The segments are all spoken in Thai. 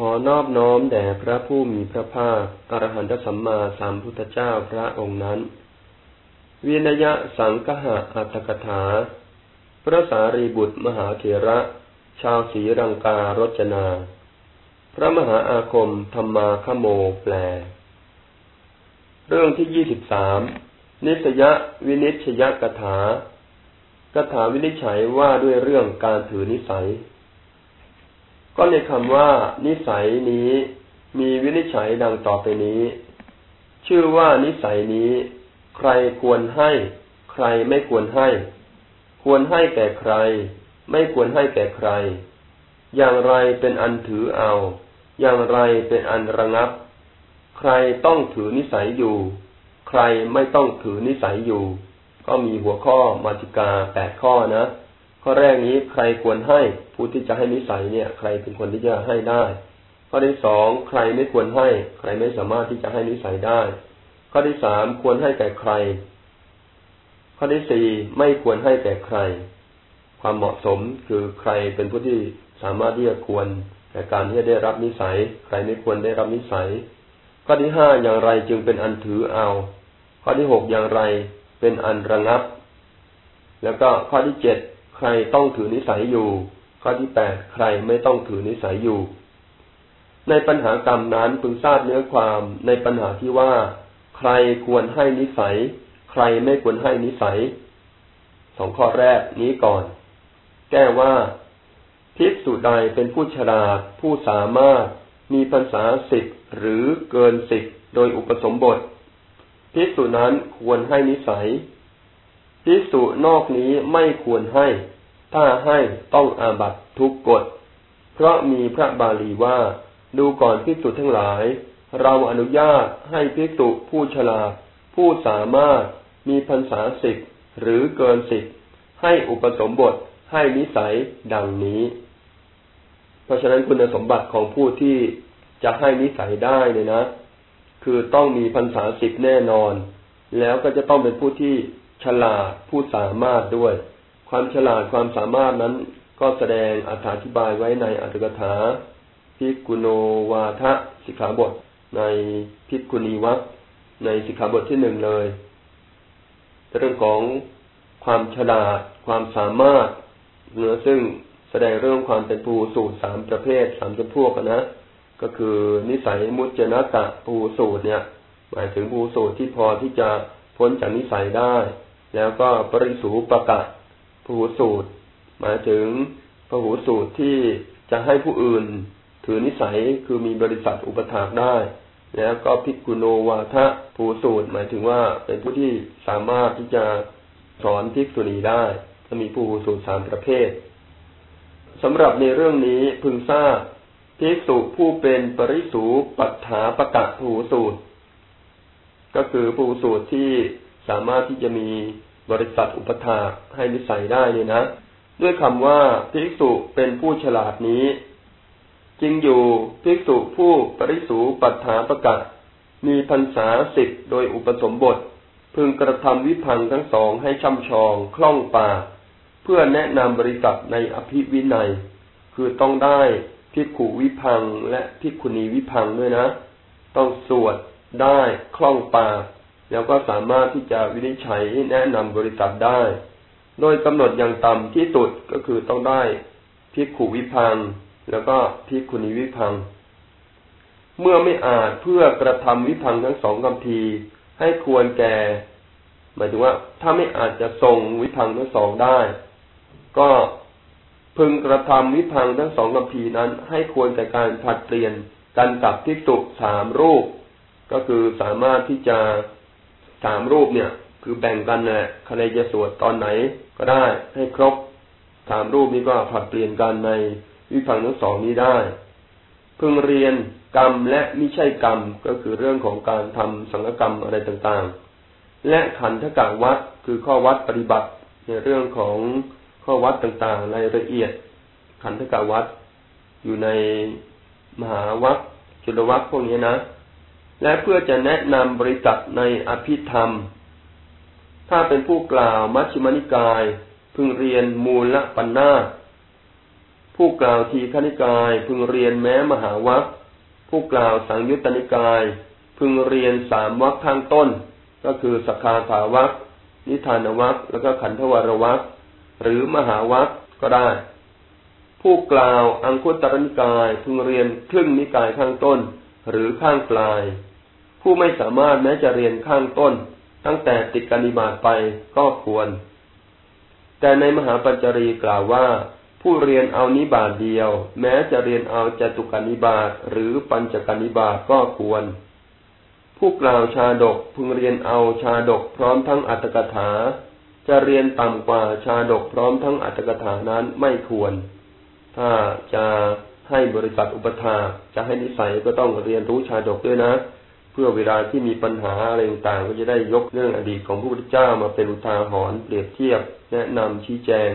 ขอนอบน้อมแด่พระผู้มีพระภาคอรหันตสัมมาสัมพุทธเจ้าพระองค์นั้น วินยะสังคหะอัตถกถา พระสารีบุตรมหาเถระ ชาวศรีรังการจนา พระมหาอาคมธรรมาคโมแปล เรื่องที่ยี่สิบสามนิสยวินิชยกถากถาวินิจฉัยว่าด้วยเรื่องการถือนิสัย ก็ในคำว่านิสัยนี้มีวินิจฉัยดังต่อไปนี้ ชื่อว่านิสัยนี้ ใครควรให้ ใครไม่ควรให้ ควรให้แก่ใคร ไม่ควรให้แก่ใคร อย่างไรเป็นอันถือเอา อย่างไรเป็นอันระงับ ใครต้องถือนิสัยอยู่ ใครไม่ต้องถือนิสัยอยู่ ก็มีหัวข้อมาติกาแปดข้อนะ ข้อแรกนี้ใครควรให้ผู้ที่จะให้นิสัยเนี่ย ใครเป็นคนที่จะให้ได้ ข้อที่สองใครไม่ควรให้ ใครไม่สามารถที่จะให้นิสัยได้ ข้อที่สามควรให้แก่ใคร ข้อที่สี่ไม่ควรให้แก่ใคร ความเหมาะสมคือใครเป็นผู้ที่สามารถที่จะควรแก่การที่จะได้รับนิสัย ใครไม่ควรได้รับนิสัย ข้อที่ห้าอย่างไรจึงเป็นอันถือเอา ข้อที่หกอย่างไรเป็นอันระงับ แล้วก็ข้อที่เจ็ด ใครต้องถือนิสัยอยู่ ข้อที่แปดใครไม่ต้องถือนิสัยอยู่ ในปัญหากรรมนั้นพึงทราบเนื้อความในปัญหาที่ว่า ใครควรให้นิสัย ใครไม่ควรให้นิสัยสองข้อแรกนี้ก่อน แก้ว่าภิกษุใดเป็นผู้ฉลาด ผู้สามารถ มีภาษาสิบหรือเกินสิบโดยอุปสมบทภิกษุนั้นควรให้นิสัย ภิกษุนอกนี้ไม่ควรให้ ถ้าให้ต้องอาบัตทุกกฎ เพราะมีพระบาลีว่า ดูก่อนภิกษุทั้งหลาย เราอนุญาตให้ภิกษุผู้ฉลาด ผู้สามารถมีพรรษาสิบหรือเกินสิบให้อุปสมบทให้นิสัยดังนี้ เพราะฉะนั้นคุณสมบัติของผู้ที่จะให้นิสัยได้เนี่ยนะ คือต้องมีพรรษาสิบแน่นอน แล้วก็จะต้องเป็นผู้ที่ ฉลาดผู้สามารถด้วย ความฉลาดความสามารถนั้นก็แสดงอธิบายไว้ในอัตถกถาพิกุโนวาทะสิกขาบท ในพิกุณีวัคในสิกขาบทที่หนึ่งเลย เรื่องของความฉลาดความสามารถเนื้อซึ่งแสดงเรื่องความเป็นผู้สูตรสามประเภทสามจำพวกนะ ก็คือนิสัยมุจนะกะภูสูตรเนี่ย หมายถึงภูสูตรที่พอที่จะพ้นจากนิสัยได้ แล้วก็ปริสูปะกะภูสูตร หมายถึงพหูสูตรที่จะให้ผู้อื่น ถือนิสัยคือมีบริษัทอุปถากได้ แล้วก็พิกุโนวาทะภูสูตร หมายถึงว่าเป็นผู้ที่สามารถที่จะสอนภิกษุณีได้จะมีผู้สูตรสามประเภทสำหรับในเรื่องนี้พึงทราบภิกษุผู้เป็นปริสูปัฏฐาปะกะภูสูตร ก็คือภูสูตรที่สามารถที่จะมี บริษัทอุปถาให้นิสัยได้เนี่ยนะ ด้วยคำว่าภิกษุเป็นผู้ฉลาดนี้จริงอยู่ภิกษุผู้ปริสูปัฏฐาประกะมีพรรษาสิบโดยอุปสมบท พึงกระทำวิพังทั้งสองให้ช่ำชองคล่องปากเพื่อแนะนำบริษัทในอภิวินัย คือต้องได้พิกขุวิพังและพิกขุณีวิพังด้วยนะ ต้องสวดได้คล่องปาก แล้วก็สามารถที่จะวินิจฉัยแนะนำบริษัทได้ โดยกำหนดอย่างต่ำที่สุดก็คือต้องได้พิกขุวิพัง แล้วก็พิกขุณีวิพัง เมื่อไม่อาจเพื่อกระทำวิพังทั้งสองคำทีให้ควรแก่ หมายถึงว่า ถ้าไม่อาจจะทรงวิพังทั้งสองได้ ก็พึงกระทำวิพังทั้งสองคำพีนั้น ให้ควรแต่การผัดเปลี่ยนกันกับทิกตุสามรูป ก็คือสามารถที่จะ สามรูปเนี่ย คือแบ่งกันแหละใครจะสวดตอนไหนก็ได้ให้ครบสามรูปนี้ก็ผัดเปลี่ยนกันในวิพังทั้งสองนี้ได้พึงเรียนกรรมและไมิใช่กรรมก็คือเรื่องของการทำสังฆกรรมอะไรต่างๆ และขันธกะวัดคือข้อวัดปฏิบัติในเรื่องของข้อวัดต่างๆรายละเอียด ขันธกาวัดอยู่ในมหาวัดจุลวัดพวกนี้นะ และเพื่อจะแนะนำบริษัทในอภิธรรม ถ้าเป็นผู้กล่าวมัชฌิมนิกาย พึงเรียนมูลปัญนาผู้กล่าวทีฆนิกาย พึงเรียนแม้มหาวัคผู้กล่าวสังยุตตนิกาย พึงเรียนสามวัคข้างต้น ก็คือสคาถาวัคนิทานวัคแล้วก็ขันธวรวัคหรือมหาวัคก็ได้ ผู้กล่าวอังคุตรนิกาย พึงเรียนครึ่งนิกายข้างต้น หรือข้างปลาย ผู้ไม่สามารถแม้จะเรียนข้างต้น ตั้งแต่ติดกานิบาตไปก็ควร แต่ในมหาปัญจรีกล่าวว่า ผู้เรียนเอานิบาตเดียว แม้จะเรียนเอาจตุกานิบาตหรือปัญจกานิบาตก็ควร ผู้กล่าวชาดกพึงเรียนเอาชาดกพร้อมทั้งอัตถกถา จะเรียนต่ำกว่าชาดกพร้อมทั้งอัตถกถานั้นไม่ควร ถ้าจะให้บริษัทอุปถาจะให้นิสัยก็ต้องเรียนรู้ชาดกด้วยนะ พื่อเวลาที่มีปัญหาอะไรต่างๆก็จะได้ยกเรื่องอดีตของพระพุทธเจ้ามาเป็นอุทาหรณ์เปรียบเทียบแนะนำชี้แจง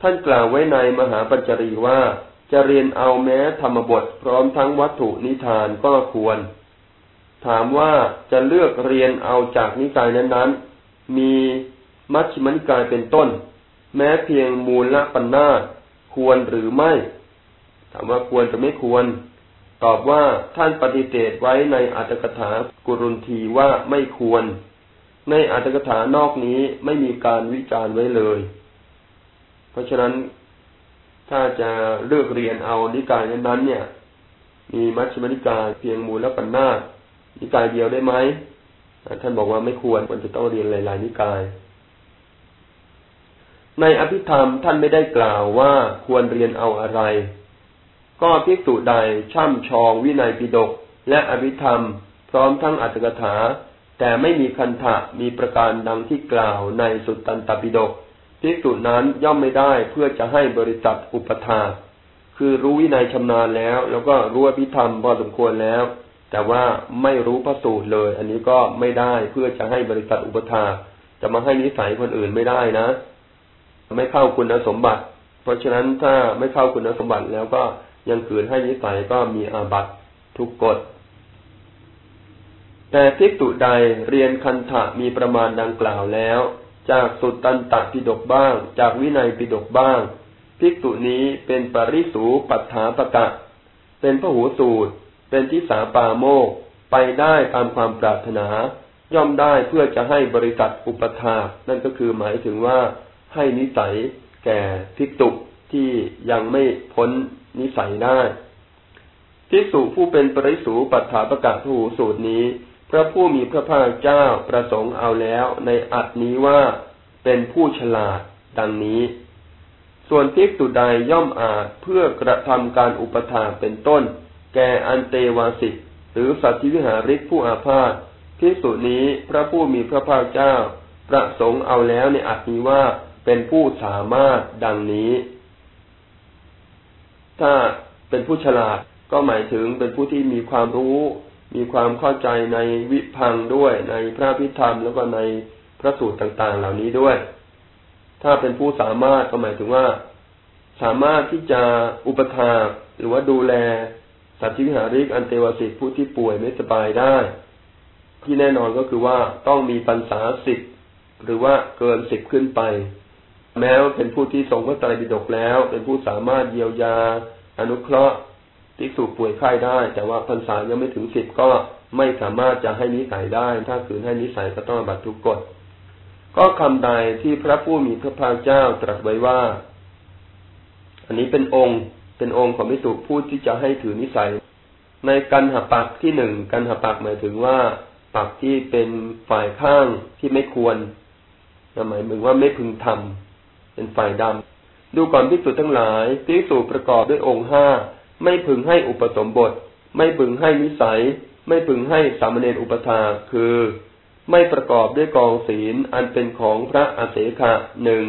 ท่านกล่าวไว้ในมหาปัญจรีว่าจะเรียนเอาแม้ธรรมบทพร้อมทั้งวัตถุนิทานก็ควร ถามว่าจะเลือกเรียนเอาจากนิกายนั้นๆ มีมัชฌิมนิกายเป็นต้น แม้เพียงมูลละปัญนาควรหรือไม่ ถามว่าควรจะไม่ควร ตอบว่าท่านปฏิเสธไว้ในอัตถกถากุรุนทีว่าไม่ควร ในอัตถกถานอกนี้ไม่มีการวิจารณ์ไว้เลย เพราะฉะนั้นถ้าจะเลือกเรียนเอานิกายนั้นเนี่ย มีมัชฌิมนิกายเพียงมูลและปัญนานิกายเดียวได้ไหมท่านบอกว่าไม่ควรควรจะต้องเรียนหลายๆนิกาย ในอภิธรรมท่านไม่ได้กล่าวว่าควรเรียนเอาอะไร ก็พิกตุใดช่ำชองวินัยปิฎกและอภิธรรม พร้อมทั้งอัตถกถา แต่ไม่มีคันธะมีประการดังที่กล่าวในสุตตันตปิฎกภิกษุนั้นย่อมไม่ได้เพื่อจะให้บริษัทอุปทาคือรู้วินัยชำนาญแล้ว แล้วก็รู้อภิธรรมพอสมควรแล้ว แต่ว่าไม่รู้พระสูตรเลย อันนี้ก็ไม่ได้เพื่อจะให้บริษัทอุปทาจะมาให้นิสัยคนอื่นไม่ได้นะ ไม่เข้าคุณสมบัติ เพราะฉะนั้นถ้าไม่เข้าคุณสมบัติแล้วก็ ยังขืนให้นิสัยก็มีอาบัตทุกกฎ แต่ภิกษุใดเรียนคันธะมีประมาณดังกล่าวแล้ว จากสุตตันตปิฎกบ้าง จากวินัยปิฎกบ้างภิกษุนี้เป็นปริสูปัฏฐาปะกะ เป็นพหูสูตร เป็นทิสาปาโมก ไปได้ตามความปรารถนา ย่อมได้เพื่อจะให้บริษัทอุปถานั่นก็คือหมายถึงว่าให้นิสัยแก่ภิกษุที่ยังไม่พ้น นิสัยได้ภิกษุผู้เป็นปริสูปัฏฐาประกะพระหูสูตรนี้ พระผู้มีพระภาคเจ้าประสงค์เอาแล้วในอัดนี้ว่าเป็นผู้ฉลาดดังนี้ ส่วนภิกษุใดย่อมอาจเพื่อกระทำการอุปถาเป็นต้น แก่อันเตวาสิกหรือสัตวิหาริกผู้อาพาธภิกษุนี้พระผู้มีพระภาคเจ้า ประสงค์เอาแล้วในอัดนี้ว่าเป็นผู้สามารถดังนี้ ถ้าเป็นผู้ฉลาดก็หมายถึงเป็นผู้ที่มีความรู้ มีความเข้าใจในวิพังด้วยในพระพิธรรมแล้วก็ในพระสูตรต่างๆ เหล่านี้ด้วย ถ้าเป็นผู้สามารถก็หมายถึงว่า สามารถที่จะอุปถาหรือว่าดูแลสัตว์ที่วิหาริกอันเตวสิทธิผู้ที่ป่วยไม่สบายได้ ที่แน่นอนก็คือว่าต้องมีปัญษาสิบหรือว่าเกินสิบขึ้นไป แม้ว่าเป็นผู้ที่ทรงพระไตรปิฎกแล้ว เป็นผู้สามารถเยียวยา อนุเคราะห์ภิกษุป่วยไข้ได้ แต่ว่าพรรษายังไม่ถึงสิบก็ไม่สามารถจะให้นิสัยได้ ถ้าคืนให้นิสัยก็ต้องบัตรทุกกฎ ก็คำใดที่พระผู้มีพระภาคเจ้าตรัสไว้ว่า อันนี้เป็นองค์ เป็นองค์ของภิกษุพูดที่จะให้ถือนิสัย ในกันหปักที่หนึ่งกันหปักหมายถึงว่าปักที่เป็นฝ่ายข้างที่ไม่ควรหมายถึงว่าไม่พึงทำ เป็นฝ่ายดำ ดูก่อนภิกษุทั้งหลายภิกษุประกอบด้วยองค์ห้าไม่พึงให้อุปสมบท ไม่พึงให้นิสัย ไม่พึงให้สามเณรอุปถาคือ ไม่ประกอบด้วยกองศีลอันเป็นของพระอาเสขะหนึ่ง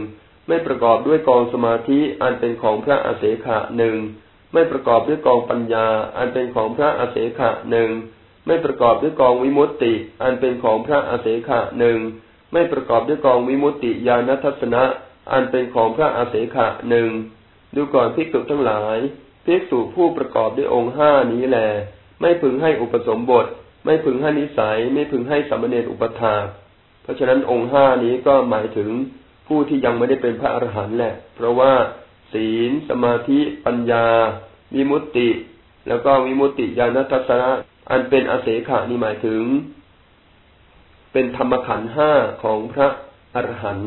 ไม่ประกอบด้วยกองสมาธิอันเป็นของพระอาเสขะหนึ่งไม่ประกอบด้วยกองปัญญา อันเป็นของพระอาเสขะหนึ่งไม่ประกอบด้วยกองวิมุตติ อันเป็นของพระอาเสขะหนึ่งไม่ประกอบด้วยกองวิมุตติญาณทัศนะ อันเป็นของพระอาเสขะหนึ่งดูก่อนพิกษุทั้งหลายภิกษุผู้ประกอบด้วยองค์ห้านี้แล ไม่พึงให้อุปสมบท ไม่พึงให้นิสัย ไม่พึงให้สัมเนรอุปถาเพราะฉะนั้นองค์ห้านี้ก็หมายถึงผู้ที่ยังไม่ได้เป็นพระอรหันต์แหละ เพราะว่า ศีล สมาธิปัญญา วิมุตติ แล้วก็วิมุตติญาณทัศนะอันเป็นอาเสขะนี่หมายถึง เป็นธรรมขันธ์ห้าของพระอรหันต์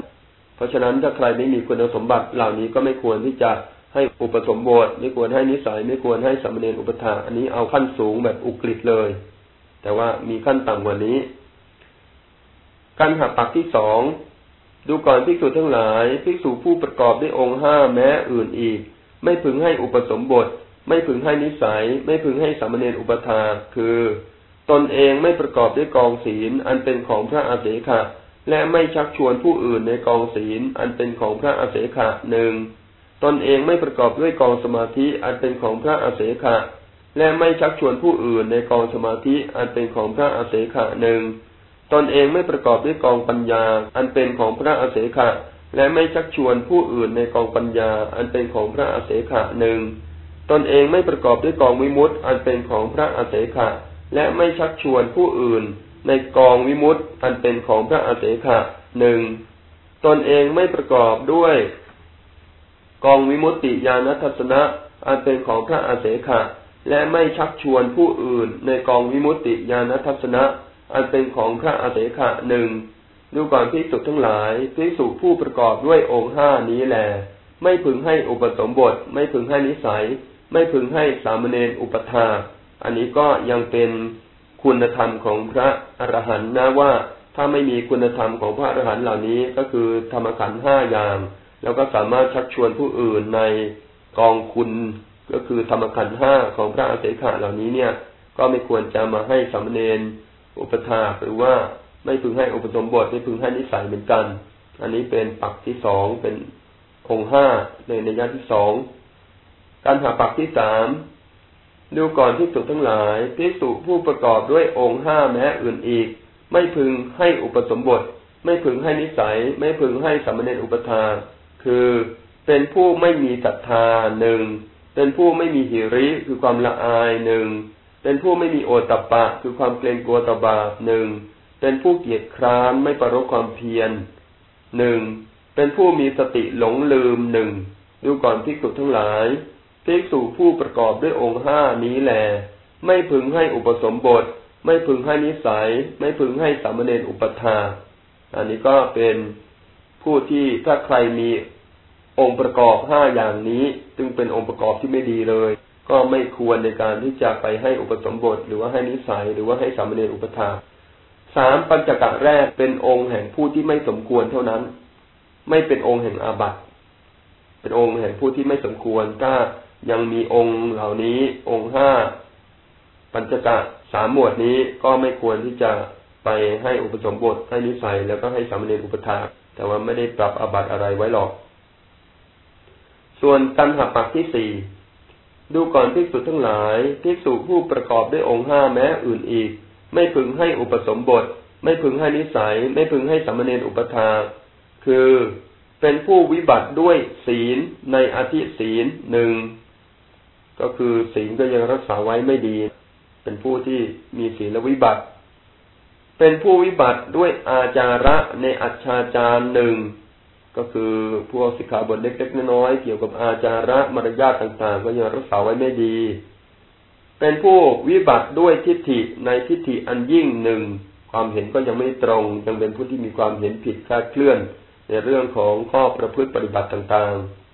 เพราะฉะนั้นถ้าใครไม่มีคุณสมบัติเหล่านี้ก็ไม่ควรที่จะให้อุปสมบทไม่ควรให้นิสัย ไม่ควรให้สมณเณรอุปถาอันนี้เอาขั้นสูงแบบอุกฤษเลย แต่ว่ามีขั้นต่ำกว่านี้การหักปักที่สองดูก่อนภิกษุทั้งหลายภิกษุผู้ประกอบด้วยองค์ห้าแม้อื่นอีก ไม่พึงให้อุปสมบท ไม่พึงให้นิสัย ไม่พึงให้สามเณรอุปถาคือ ตนเองไม่ประกอบด้วยกองศีลอันเป็นของพระอาเสขะ และไม่ชักชวนผู้อื่นในกองศีล อันเป็นของพระอาเสขะหนึ่งตนเองไม่ประกอบด้วยกองสมาธิอันเป็นของพระอาเสขะ และไม่ชักชวนผู้อื่นในกองสมาธิอันเป็นของพระอาเสขะหนึ่งตนเองไม่ประกอบด้วยกองปัญญา อันเป็นของพระอาเสขะ และไม่ชักชวนผู้อื่นในกองปัญญา อันเป็นของพระอาเสขะหนึ่งตนเองไม่ประกอบด้วยกองวิมุตต์อันเป็นของพระอาเสขะ และไม่ชักชวนผู้อื่น ในกองวิมุตต์อันเป็นของพระอาเสขะหนึ่งตนเองไม่ประกอบด้วย กองวิมุตติญาณทัศนะ อันเป็นของพระอาเสขะและไม่ชักชวนผู้อื่นในกองวิมุตติญาณทัศนะ อันเป็นของพระอาเสขะหนึ่งดูก่อนพิสุทั้งหลายพิสุผู้ประกอบด้วยองค์ห้านี้แหลไม่พึงให้อุปสมบท ไม่พึงให้นิสัย ไม่พึงให้สามเณรอุปถาอันนี้ก็ยังเป็น คุณธรรมของพระอรหันต์นะว่าถ้าไม่มีคุณธรรมของพระอรหันต์เหล่านี้ก็คือธรรมขันธ์ห้าอย่าง แล้วก็สามารถชักชวนผู้อื่นในกองคุณก็คือธรรมขันธ์ห้าของพระอาเสขะเหล่านี้เนี่ย ก็ไม่ควรจะมาให้สามเณรอุปถาหรือว่าไม่พึงให้อุปสมบทไม่พึงให้นิสัยเหมือนกัน อันนี้เป็นปักที่สองเป็นองค์ห้าในในยะที่สองการหาปักที่สาม ดูก่อนที่สุทั้งหลายพิสุผู้ประกอบด้วยองค์ห้าแม้อื่นอีก ไม่พึงให้อุปสมบท ไม่พึงให้นิสัย ไม่พึงให้สมณเณรอุปทานคือเป็นผู้ไม่มีศรัทธาหนึ่งเป็นผู้ไม่มีหิริคือความละอายหนึ่งเป็นผู้ไม่มีโอตปะ คือความเกรงกลัวตบาหนึ่งเป็นผู้เกียจคร้านไม่ประรบความเพียรหนึ่งเป็นผู้มีสติหลงลืมหนึ่งดูก่อนภิกษุทั้งหลาย ภิกษุผู้ประกอบด้วยองค์ห้านี้แหลไม่พึงให้อุปสมบท ไม่พึงให้นิสัย ไม่พึงให้สามเณรอุปถาอันนี้ก็เป็นผู้ที่ถ้าใครมีองค์ประกอบห้าอย่างนี้จึงเป็นองค์ประกอบที่ไม่ดีเลย ก็ไม่ควรในการที่จะไปให้อุปสมบท หรือว่าให้นิสัย หรือว่าให้สามเณรอุปถาสามปัญจกะแรกเป็นองค์แห่งผู้ที่ไม่สมควรเท่านั้น ไม่เป็นองค์แห่งอาบัติเป็นองค์แห่งผู้ที่ไม่สมควรถ้า ยังมีองค์เหล่านี้ องค์ห้าปัญจกะสามหมวดนี้ก็ไม่ควรที่จะไปให้อุปสมบทให้นิสัยแล้วก็ให้สามเณรอุปถาแต่ว่าไม่ได้ปรับอบัตอะไรไว้หรอก ส่วนกันหักปักที่สี่ดูก่อนภิกษุทั้งหลายภิกษุผู้ประกอบด้วยองค์ห้าแม้อื่นอีก ไม่พึงให้อุปสมบท ไม่พึงให้นิสัย ไม่พึงให้สัมเนรอุปทาคือเป็นผู้วิบัติด้วยศีลในอธิศีลหนึ่ง ก็คือศีลก็ยังรักษาไว้ไม่ดี เป็นผู้ที่มีศีลวิบัติ เป็นผู้วิบัติด้วยอาจาระในอัจฉาจารหนึ่งก็คือพวกสิกขาบทเล็กๆน้อยๆเกี่ยวกับอาจาระมารยาทต่าง ๆ ก็ยังรักษาไว้ไม่ดี เป็นผู้วิบัติด้วยทิฏฐิในทิฏฐิอันยิ่งหนึ่งความเห็นก็ยังไม่ตรง ยังเป็นผู้ที่มีความเห็นผิดคลาดเคลื่อน ในเรื่องของข้อประพฤติปฏิบัติต่างๆ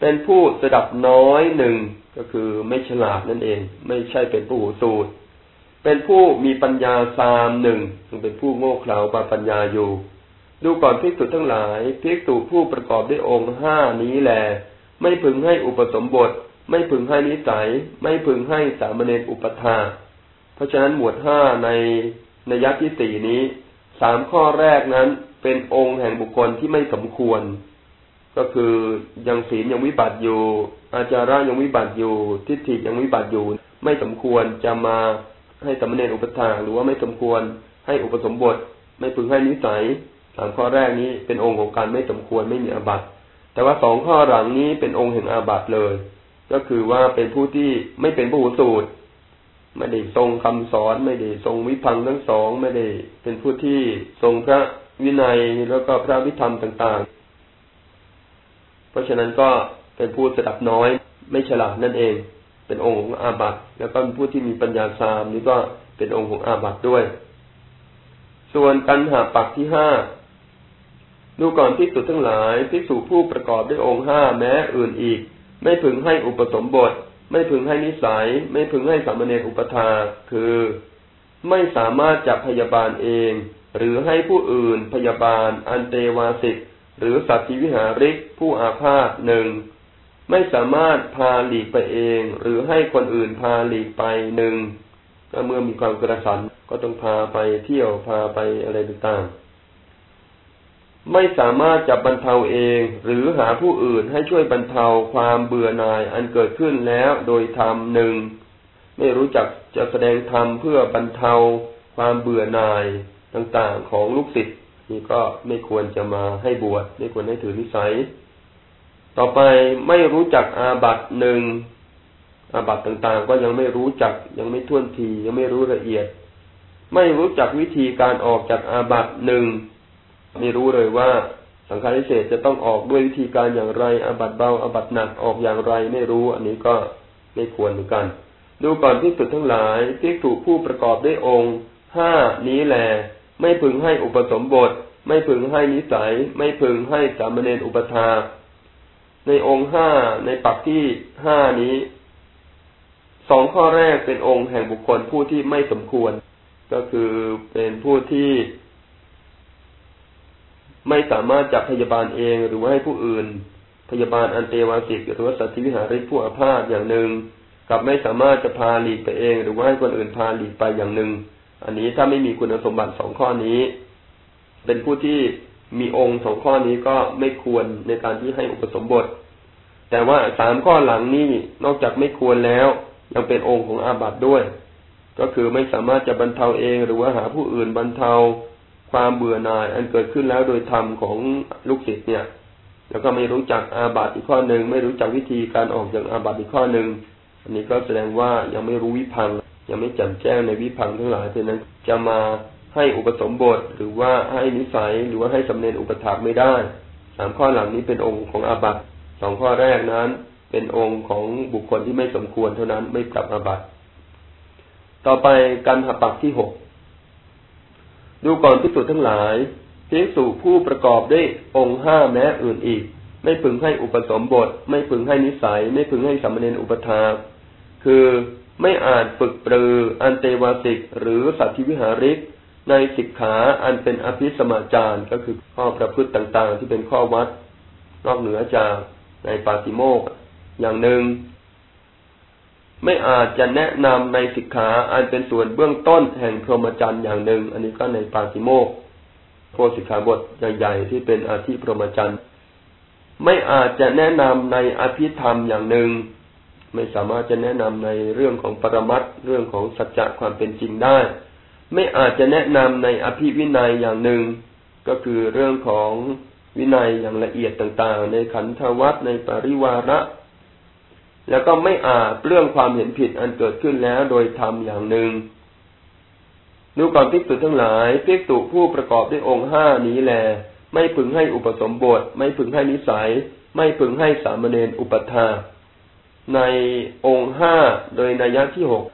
เป็นผู้สดับน้อยหนึ่งก็คือไม่ฉลาดนั่นเอง ไม่ใช่เป็นผู้หูสูตรเป็นผู้มีปัญญาซามหนึ่งจึงเป็นผู้โง่เขลาปาปัญญาอยู่ ดูก่อนภิกษุทั้งหลายภิกษุผู้ประกอบด้วยองค์ห้านี้แหลไม่พึงให้อุปสมบท ไม่พึงให้นิสัย ไม่พึงให้สามเณรอุปถาเพราะฉะนั้นหมวดห้าในในยักษ์ที่สี่นี้สามข้อแรกนั้นเป็นองค์แห่งบุคคลที่ไม่สมควร ก็คือยังศีลยังวิบัติอยู่ อาจาระยังวิบัติอยู่ ทิฏฐิยังวิบัติอยู่ ไม่สมควรจะมาให้สามเณรอุปถาหรือว่าไม่สมควรให้อุปสมบท ไม่พึงให้นิสัยสามข้อแรกนี้เป็นองค์ของการไม่สมควรไม่มีอาบัติแต่ว่าสองข้อหลังนี้เป็นองค์แห่งอาบัติเลย ก็คือว่าเป็นผู้ที่ไม่เป็นผู้สูตรไม่ได้ทรงคำสอนไม่ได้ทรงวิพังทั้งสองไม่ได้เป็นผู้ที่ทรงพระวินัยแล้วก็พระวิธรรมต่างๆ เพราะฉะนั้นก็เป็นผู้สดับน้อย ไม่ฉลาดนั่นเอง เป็นองค์ของอาบัตแล้วก็เป็นผู้ที่มีปัญญาสามนี่ก็เป็นองค์ของอาบัตด้วย ส่วนกันหาปักที่ห้าดูก่อนพิสุดทั้งหลายพิสุผู้ประกอบด้วยองค์ห้าแม้อื่นอีก ไม่พึงให้อุปสมบท ไม่พึงให้นิสัย ไม่พึงให้สามเณรอุปทาคือ ไม่สามารถจับพยาบาลเอง หรือให้ผู้อื่นพยาบาล อันเตวาสิก หรือสัตธิวิหาริกผู้อาพาธหนึ่งไม่สามารถพาหลีกไปเอง หรือให้คนอื่นพาหลีกไปหนึ่งก็เมื่อมีความกระสันก็ต้องพาไปเที่ยวพาไปอะไรต่างๆ ไม่สามารถจะบรรเทาเอง หรือหาผู้อื่นให้ช่วยบรรเทาความเบื่อหน่ายอันเกิดขึ้นแล้วโดยธรรมหนึ่งไม่รู้จักจะแสดงธรรมเพื่อบรรเทาความเบื่อหน่ายต่างๆของลูกศิษย์ นี่ก็ไม่ควรจะมาให้บวชไม่ควรให้ถือนิสัย ต่อไปไม่รู้จักอาบัตหนึ่งอาบัตต่างๆ ก็ยังไม่รู้จักยังไม่ท่วนที ยังไม่รู้ละเอียด ไม่รู้จักวิธีการออกจากอาบัตหนึ่งไม่รู้เลยว่าสังฆาริเศษจะต้องออกด้วยวิธีการอย่างไรอาบัตเบาอาบัตหนักออกอย่างไรไม่รู้ อันนี้ก็ไม่ควรเหมือนกัน ดูก่อนที่สุดทั้งหลายที่ถูกผู้ประกอบด้วยองค์ห้านี้แหละ ไม่พึงให้อุปสมบท ไม่พึงให้นิสัย ไม่พึงให้สามเณรอุปทา ในองค์ห้าในปักที่ห้านี้สองข้อแรกเป็นองค์แห่งบุคคลผู้ที่ไม่สมควร ก็คือเป็นผู้ที่ไม่สามารถจับพยาบาลเองหรือว่าให้ผู้อื่น พยาบาลอันเตวาสิกหรือว่าสัตวิหาริผู้อาพาธอย่างหนึ่ง กับไม่สามารถจะพาหลีกไปเอง หรือว่าให้คนอื่นพาหลีกไปอย่างหนึ่ง อันนี้ถ้าไม่มีคุณสมบัติสองข้อนี้ เป็นผู้ที่มีองค์สองข้อนี้ก็ไม่ควรในการที่ให้อุปสมบท แต่ว่าสามข้อหลังนี้นอกจากไม่ควรแล้ว ยังเป็นองค์ของอาบัติด้วย ก็คือไม่สามารถจะบรรเทาเองหรือว่าหาผู้อื่นบรรเทาความเบื่อหน่าย อันเกิดขึ้นแล้วโดยธรรมของลูกศิษย์เนี่ย แล้วก็ไม่รู้จักอาบัติอีกข้อหนึ่งไม่รู้จักวิธีการออกจากอาบัติอีกข้อหนึ่งอันนี้ก็แสดงว่ายังไม่รู้วิพัง ยังไม่จ่มแจ้งในวิพังทั้งหลายเพราะนั้นจะมาให้อุปสมบทหรือว่าให้นิสัยหรือว่าให้สำเร็จอุปถากไม่ได้สามข้อหลังนี้เป็นองค์ของอาบัตสองข้อแรกนั้น เป็นองค์ของบุคคลที่ไม่สมควรเท่านั้นไม่กลับอาบัตต่อไปการหับปักที่หกดูก่อนพิสูจทั้งหลายพิสูจผู้ประกอบด้วยองค์ห้าแม้อื่นอีก ไม่พึงให้อุปสมบท ไม่พึงให้นิสัย ไม่พึงให้สามเณรอุปถาคือ ไม่อาจฝึกปรือ อันเตวาสิก หรือสัตธิวิหาริก ในสิกขาอันเป็นอภิสมาจารก็คือข้อประพฤติต่างๆ ที่เป็นข้อวัด นอกเหนือจากในปาติโมกอย่างหนึ่ง ไม่อาจจะแนะนำในสิกขาอันเป็นส่วนเบื้องต้นแห่งพรหมจรรย์อย่างหนึ่ง อันนี้ก็ในปาติโมกโพสิกขาบทใหญ่ๆที่เป็นอาธิพรหมจรรย์ไม่อาจจะแนะนำในอภิธรรมอย่างหนึ่ง ไม่สามารถจะแนะนำในเรื่องของปรมัตเรื่องของสัจจะความเป็นจริงได้ ไม่อาจจะแนะนำในอภิวินัยอย่างหนึ่ง ก็คือเรื่องของวินัยอย่างละเอียดต่างๆ ในขันธวัตในปริวาระ แล้วก็ไม่อาจเรื่องความเห็นผิดอันเกิดขึ้นแล้วโดยธรรมอย่างหนึ่งดูก่อนพิกตุทั้งหลายพิกตุผู้ประกอบด้วยองค์ห้านี้แล ไม่พึงให้อุปสมบท ไม่พึงให้นิสัย ไม่พึงให้สามเณรอุปทา ในองค์ห้าโดยนัยยะที่หก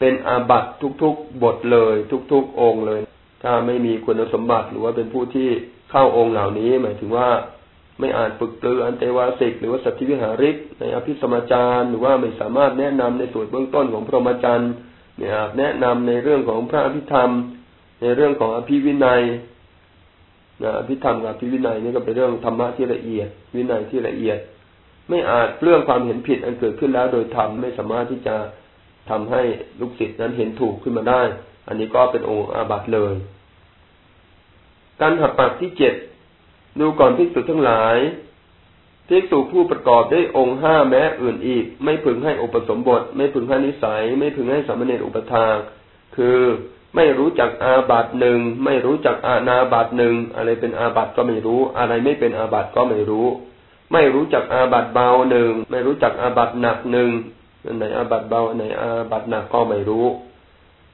เป็นอาบัตทุกๆบทเลย ทุกๆองค์เลย ถ้าไม่มีคุณสมบัติหรือว่าเป็นผู้ที่เข้าองค์เหล่านี้ หมายถึงว่าไม่อ่านฝึกปลืออันเตวาสิก หรือว่าสัตวิหาริก ในอภิสมาจารหรือว่าไม่สามารถแนะนำในส่วนเบื้องต้นของพรหมจารย์เนี่ยแนะนำในเรื่องของพระอภิธรรม ในเรื่องของอภิวินัยนะอภิธรรมกับอภิวินัยนี่ก็เป็นเรื่องธรรมะที่ละเอียด วินัยที่ละเอียด ไม่อาจเรื่องความเห็นผิดอันเกิดขึ้นแล้วโดยธรรมไม่สามารถที่จะทำให้ลูกศิษย์นั้นเห็นถูกขึ้นมาได้ อันนี้ก็เป็นองค์อาบัตเลย การหักปากที่เจ็ดดูก่อนพิสุทั้งหลายพิสุผู้ประกอบด้วยองค์ห้าแม้อื่นอีก ไม่พึงให้อุปสมบท ไม่พึงให้นิสัย ไม่พึงให้สามเณรอุปทาคือไม่รู้จักอาบัตหนึ่งไม่รู้จักอาณาบัตหนึ่งอะไรเป็นอาบัตก็ไม่รู้ อะไรไม่เป็นอาบัตก็ไม่รู้ ไม่รู้จักอาบัตเบาหนึ่งไม่รู้จักอาบัตหนักหนึ่งไหนอาบัตเบาไหนอาบัตหนักก็ไม่รู้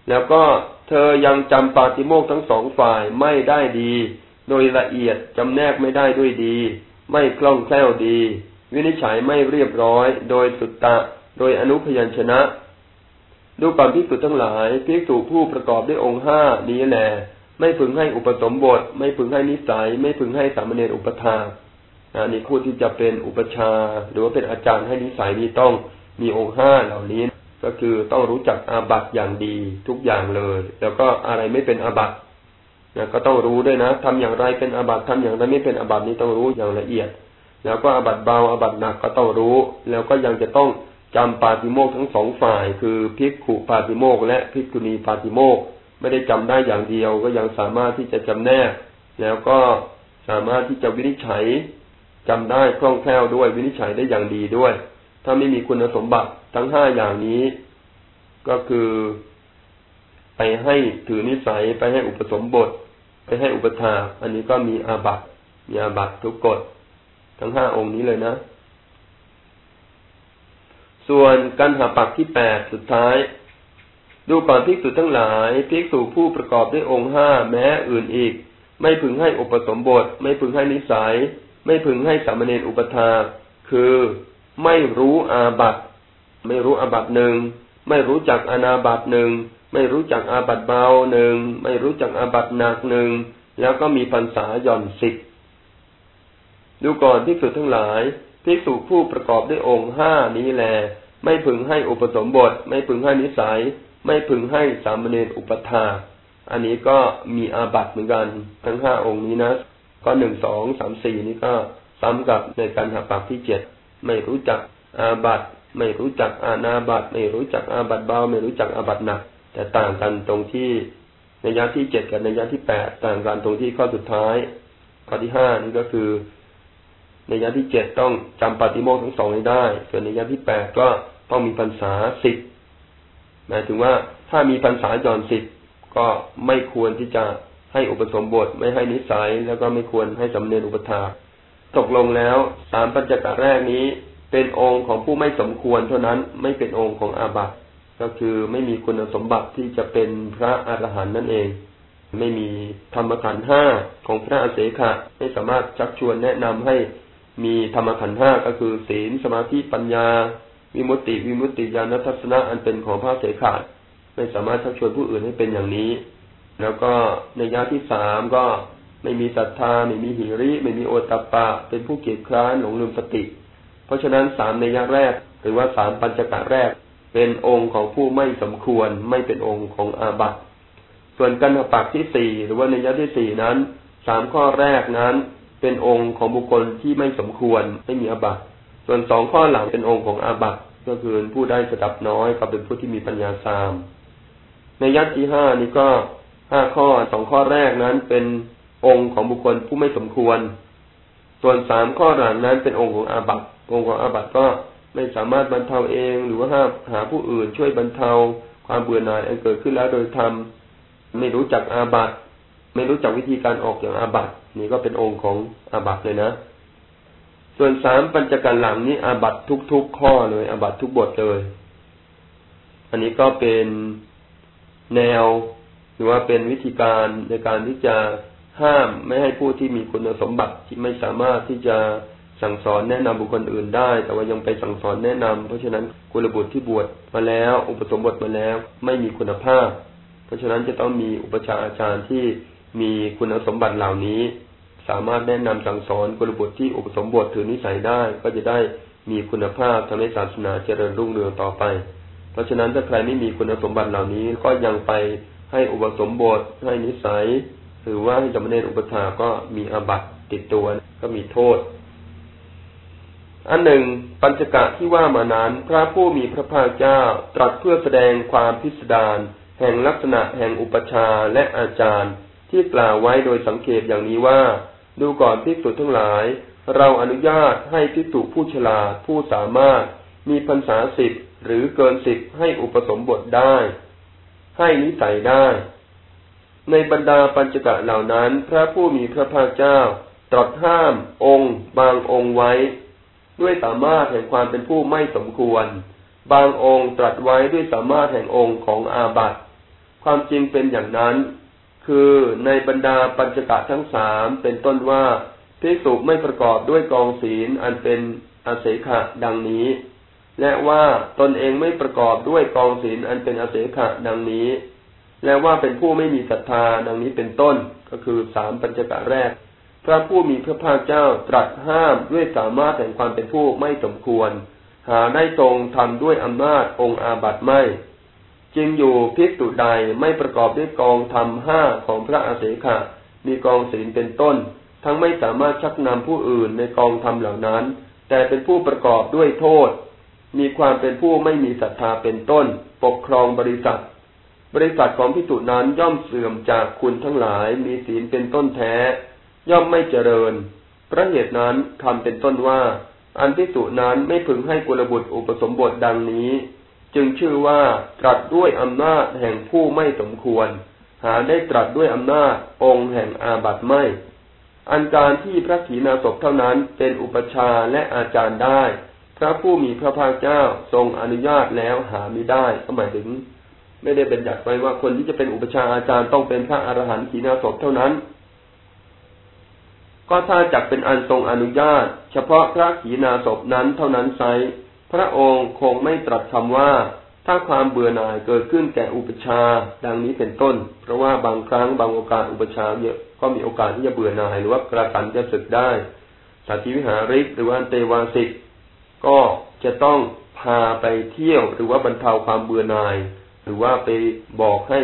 แล้วก็เธอยังจำปาติโมกทั้งสองฝ่ายไม่ได้ดี โดยละเอียดจำแนกไม่ได้ด้วยดี ไม่คล่องแคล่วดี วินิจฉัยไม่เรียบร้อย โดยสุตตะ โดยอนุพยัญชนะดูก่อนพิสุทั้งหลายพิสูจผู้ประกอบด้วยองค์ห้านี้แหละไม่พึงให้อุปสมบท ไม่พึงให้นิสัย ไม่พึงให้สามเณรอุปทา อันนี้ผู้ที่จะเป็นอุปชาหรือว่าเป็นอาจารย์ให้นิสัยนี้ต้องมีองค์ห้าเหล่านี้ ก็คือต้องรู้จักอาบัตอย่างดีทุกอย่างเลย แล้วก็อะไรไม่เป็นอาบัตนะก็ต้องรู้ด้วยนะทำอย่างไรเป็นอาบัตทำอย่างไรไม่เป็นอาบัตนี้ต้องรู้อย่างละเอียด แล้วก็อาบัตเบาอาบัตหนักก็ต้องรู้ แล้วก็ยังจะต้องจำปาติโมกทั้งสองฝ่าย คือพิกขุปาติโมกและพิกุณีปาติโมกไม่ได้จำได้อย่างเดียว ก็ยังสามารถที่จะจำแนกแล้วก็สามารถที่จะวินิจฉัย จำได้คล่องแคล่วด้วยวินิจฉัยได้อย่างดีด้วย ถ้าไม่มีคุณสมบัติทั้งห้าอย่างนี้ ก็คือไปให้ถือนิสัยไปให้อุปสมบท ไปให้อุปถาอันนี้ก็มีอาบัตมีอาบัตทุกกฎทั้งห้าองค์นี้เลยนะ ส่วนการหาปักที่แปดสุดท้าย ดูก่อนภิกษุทั้งหลายภิกษุผู้ประกอบด้วยองค์ห้าแม้อื่นอีก ไม่พึงให้อุปสมบท ไม่พึงให้นิสัย ไม่พึงให้สามเณรอุปทา คือไม่รู้อาบัตไม่รู้อาบัตหนึ่งไม่รู้จักอนาบัตหนึ่งไม่รู้จักอาบัตเบาหนึ่งไม่รู้จักอาบัตหนักหนึ่งแล้วก็มีพรรษาหย่อนสิบดูก่อนภิกษุดทั้งหลายภิกษุผู้ประกอบด้วยองค์ห้านี้แล ไม่พึงให้อุปสมบท ไม่พึงให้นิสัย ไม่พึงให้สามเณรอุปถาอันนี้ก็มีอาบัตเหมือนกัน ทั้งห้าองค์นี้นะ ก็หนึ่งสองสามสี่นี้ก็ซ้ำกับในการหักปากที่เจ็ดไม่รู้จักอาบัตไม่รู้จักอาณาบัตไม่รู้จักอาบัตเบาไม่รู้จักอาบัตหนัก แต่ต่างกันตรงที่ในยะที่เจ็ดกับในยะที่แปดต่างกันตรงที่ข้อสุดท้าย ข้อที่ห้านี่ก็คือ ในยะที่เจ็ดต้องจำปฏิโมกทั้งสองให้ได้ ส่วนในยะที่แปดก็ต้องมีพรรษาสิบหมายถึงว่าถ้ามีพรรษาย่อนสิทธิ์ก็ไม่ควรที่จะ ให้อุปสมบทไม่ให้นิสัยแล้วก็ไม่ควรให้สำเนียนอุปถาตกลงแล้วสามปัญจกะแรกนี้เป็นองค์ของผู้ไม่สมควรเท่านั้นไม่เป็นองค์ของอาบัติก็คือไม่มีคุณสมบัติที่จะเป็นพระอรหันต์นั่นเอง ไม่มีธรรมขันธ์ห้าของพระอเสขะไม่สามารถชักชวนแนะนำให้มีธรรมขันธ์ห้าก็คือศีลสมาธิปัญญา วิมุตติ วิมุตติญาณทัศนะอันเป็นของพระเสขาไม่สามารถชักชวนผู้อื่นให้เป็นอย่างนี้ แล้วก็ในยะที่สามก็ไม่มีศรัทธาไม่มีหิริ ไม่มีโอตตปะ เป็นผู้เกียจคร้านหลงลืมสติ เพราะฉะนั้นสามในยะแรก หรือว่าสามปัญจกะแรก เป็นองค์ของผู้ไม่สมควร ไม่เป็นองค์ของอาบัติส่วนกันปักที่สี่หรือว่าในยะที่สี่นั้นสามข้อแรกนั้น เป็นองค์ของบุคคลที่ไม่สมควรไม่มีอาบัติส่วนสองข้อหลังเป็นองค์ของอาบัตก็คือผู้ได้สดับน้อยกับเป็นผู้ที่มีปัญญาสามในยัติที่ห้านี้ก็ ห้าข้อสองข้อแรกนั้นเป็นองค์ของบุคคลผู้ไม่สมควร ส่วนสามข้อหลังนั้นเป็นองค์ของอาบัตองค์ของอาบัตก็ไม่สามารถบรรเทาเองหรือว่าหาหาผู้อื่นช่วยบรรเทาความเบื่อหน่ายอันเกิดขึ้นแล้วโดยทำไม่รู้จักอาบัตไม่รู้จักวิธีการออกอย่างอาบัตนี่ก็เป็นองค์ของอาบัตเลยนะ ส่วนสามปัญจการหลังนี้อาบัตทุกๆข้อเลยอาบัตทุกบทเลย อันนี้ก็เป็นแนว หรือว่าเป็นวิธีการในการที่จะห้ามไม่ให้ผู้ที่มีคุณสมบัติที่ไม่สามารถที่จะสั่งสอนแนะนำบุคคลอื่นได้ แต่ว่ายังไปสั่งสอนแนะนำเพราะฉะนั้นกุลบุตรที่บวชมาแล้ว อุปสมบทมาแล้วไม่มีคุณภาพ เพราะฉะนั้นจะต้องมีอุปชาอาจารย์ที่มีคุณสมบัติเหล่านี้ สามารถแนะนำสั่งสอนกุลบุตรที่อุปสมบทถือนิสัยได้ ก็จะได้มีคุณภาพทำให้ศาสนาเจริญรุ่งเรืองต่อไป เพราะฉะนั้นถ้าใครไม่มีคุณสมบัติเหล่านี้ก็ยังไป ให้อุปสมบทให้นิสัย หรือว่าให้จำเนรอุปถาก็มีอาบัติติดตัวก็มีโทษ อันหนึ่ง ปัญจกะที่ว่ามานั้น พระผู้มีพระภาคเจ้าตรัสเพื่อแสดงความพิสดารแห่งลักษณะแห่งอุปชาและอาจารย์ที่กล่าวไว้โดยสังเกตอย่างนี้ว่า ดูก่อนภิกษุทั้งหลาย เราอนุญาตให้ภิกษุผู้ฉลาดผู้สามารถ มีพรรษาสิบหรือเกินสิบให้อุปสมบทได้ ให้นิสัยได้ ในบรรดาปัญจกะเหล่านั้น พระผู้มีพระภาคเจ้า ตรัสห้าม องค์ บางองค์ไว้ ด้วยสามารถแห่งความเป็นผู้ไม่สมควร บางองค์ตรัสไว้ด้วยสามารถแห่งองค์ของอาบัติความจริงเป็นอย่างนั้น คือในบรรดาปัญจกะทั้งสามเป็นต้นว่าพิสุไม่ประกอบด้วยกองศีลอันเป็นอาเสขะดังนี้ และว่าตนเองไม่ประกอบด้วยกองศีลอันเป็นอาเสขะดังนี้ และว่าเป็นผู้ไม่มีศรัทธาดังนี้เป็นต้นก็คือสามปัญจกะแรก พระผู้มีพระภาคเจ้าตรัสห้ามด้วยสามารถแห่งความเป็นผู้ไม่สมควร หาได้ตรงทำด้วยอำนาจองค์อาบัตไม่ จึงอยู่พิกตุใดไม่ประกอบด้วยกองธรรมห้าของพระอาเสขะมีกองศีลเป็นต้น ทั้งไม่สามารถชักนำผู้อื่นในกองธรรมเหล่านั้น แต่เป็นผู้ประกอบด้วยโทษ มีความเป็นผู้ไม่มีศรัทธาเป็นต้น ปกครองบริษัท บริษัทของพิจุนั้นย่อมเสื่อมจากคุณทั้งหลาย มีศีลเป็นต้นแท้ ย่อมไม่เจริญพระเหตุนั้นทำเป็นต้นว่า อันพิจุนั้นไม่พึงให้กุลบุตรอุปสมบทดังนี้ จึงชื่อว่าตรัสด้วยอำนาจแห่งผู้ไม่สมควร หาได้ตรัสด้วยอำนาจองค์แห่งอาบัตไม่ อันการที่พระขีณาสพเท่านั้นเป็นอุปชาและอาจารย์ได้ พระผู้มีพระภาคเจ้าทรงอนุญาตแล้วหาไม่ได้ก็หมายถึง ไม่ได้เป็นจัดไว้ว่าคนที่จะเป็นอุปชาอาจารย์ต้องเป็นพระอรหันต์ขีณาสพเท่านั้น ก็ถ้าจักเป็นอันทรงอนุญาต เฉพาะพระขีณาสพนั้นเท่านั้นไซพระองค์คงไม่ตรัสคำว่าถ้าความเบื่อหน่ายเกิดขึ้นแก่อุปชาดังนี้เป็นต้น เพราะว่าบางครั้งบางโอกาสอุปชาเยอะก็มีโอกาสที่จะเบื่อหน่ายหรือว่ากระสันจะสึกได้สัตวิหาริกหรือว่าเตวาสิก ก็จะต้องพาไปเที่ยวหรือว่าบรรเทาความเบื่อหน่าย หรือว่าไปบอกให้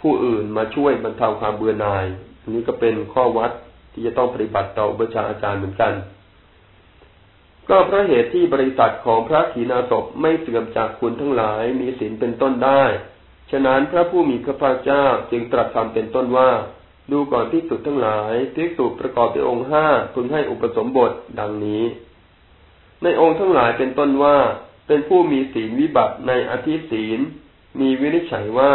ผู้อื่นมาช่วยบรรเทาความเบื่อหน่ายอันนี้ก็เป็นข้อวัดที่จะต้องปฏิบัติต่ออุปชาอาจารย์เหมือนกัน ก็เพราะเหตุที่บริษัทของพระขีณาสพไม่เสื่อมจากคุณทั้งหลายมีศีลเป็นต้นได้ ฉะนั้นพระผู้มีพระภาคเจ้าจึงตรัสคำเป็นต้นว่า ดูก่อนพิสุทั้งหลายพิสุประกอบด้วยองค์ห้าพึงให้อุปสมบทดังนี้ ในองค์ทั้งหลายเป็นต้นว่าเป็นผู้มีศีลวิบัติในอธิศีล มีวินิจฉัยว่า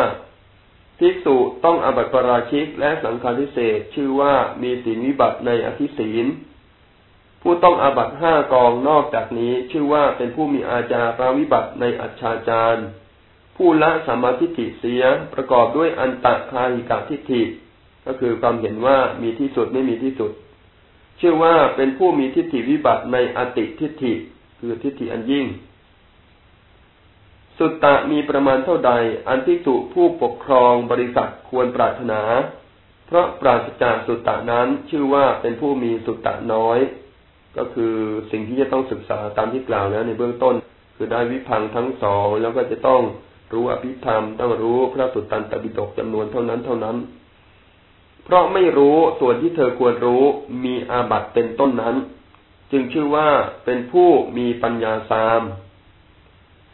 ภิกษุต้องอบัติปราชิกและสังฆาทิเศษชื่อว่ามีศีลวิบัติในอธิศีล ผู้ต้องอาบัตห้ากองนอกจากนี้ชื่อว่าเป็นผู้มีอาจาราวิบัติในอัจฉาจารผู้ละสมาธิิเสียประกอบด้วยอันตะคาหิกาทิฏฐิก็คือความเห็นว่ามีที่สุดไม่มีที่สุด ชื่อว่าเป็นผู้มีทิฏฐิวิบัติในอติทิฏฐิคือทิฏฐิอันยิ่ง สุตตะมีประมาณเท่าใด อันทิสุผู้ปกครองบริษัทควรปรารถนา เพราะปราศจากสุตตะนั้นชื่อว่าเป็นผู้มีสุตตะน้อย ก็คือสิ่งที่จะต้องศึกษาตามที่กล่าวแล้วในเบื้องต้น คือได้วิพังทั้งสองแล้วก็จะต้องรู้อภิธรรมต้องรู้พระสุตตันตบิดกจำนวนเท่านั้นเท่านั้น ราะไม่รู้ส่วนที่เธอควรรู้มีอาบัตเป็นต้นนั้น จึงชื่อว่าเป็นผู้มีปัญญาสาม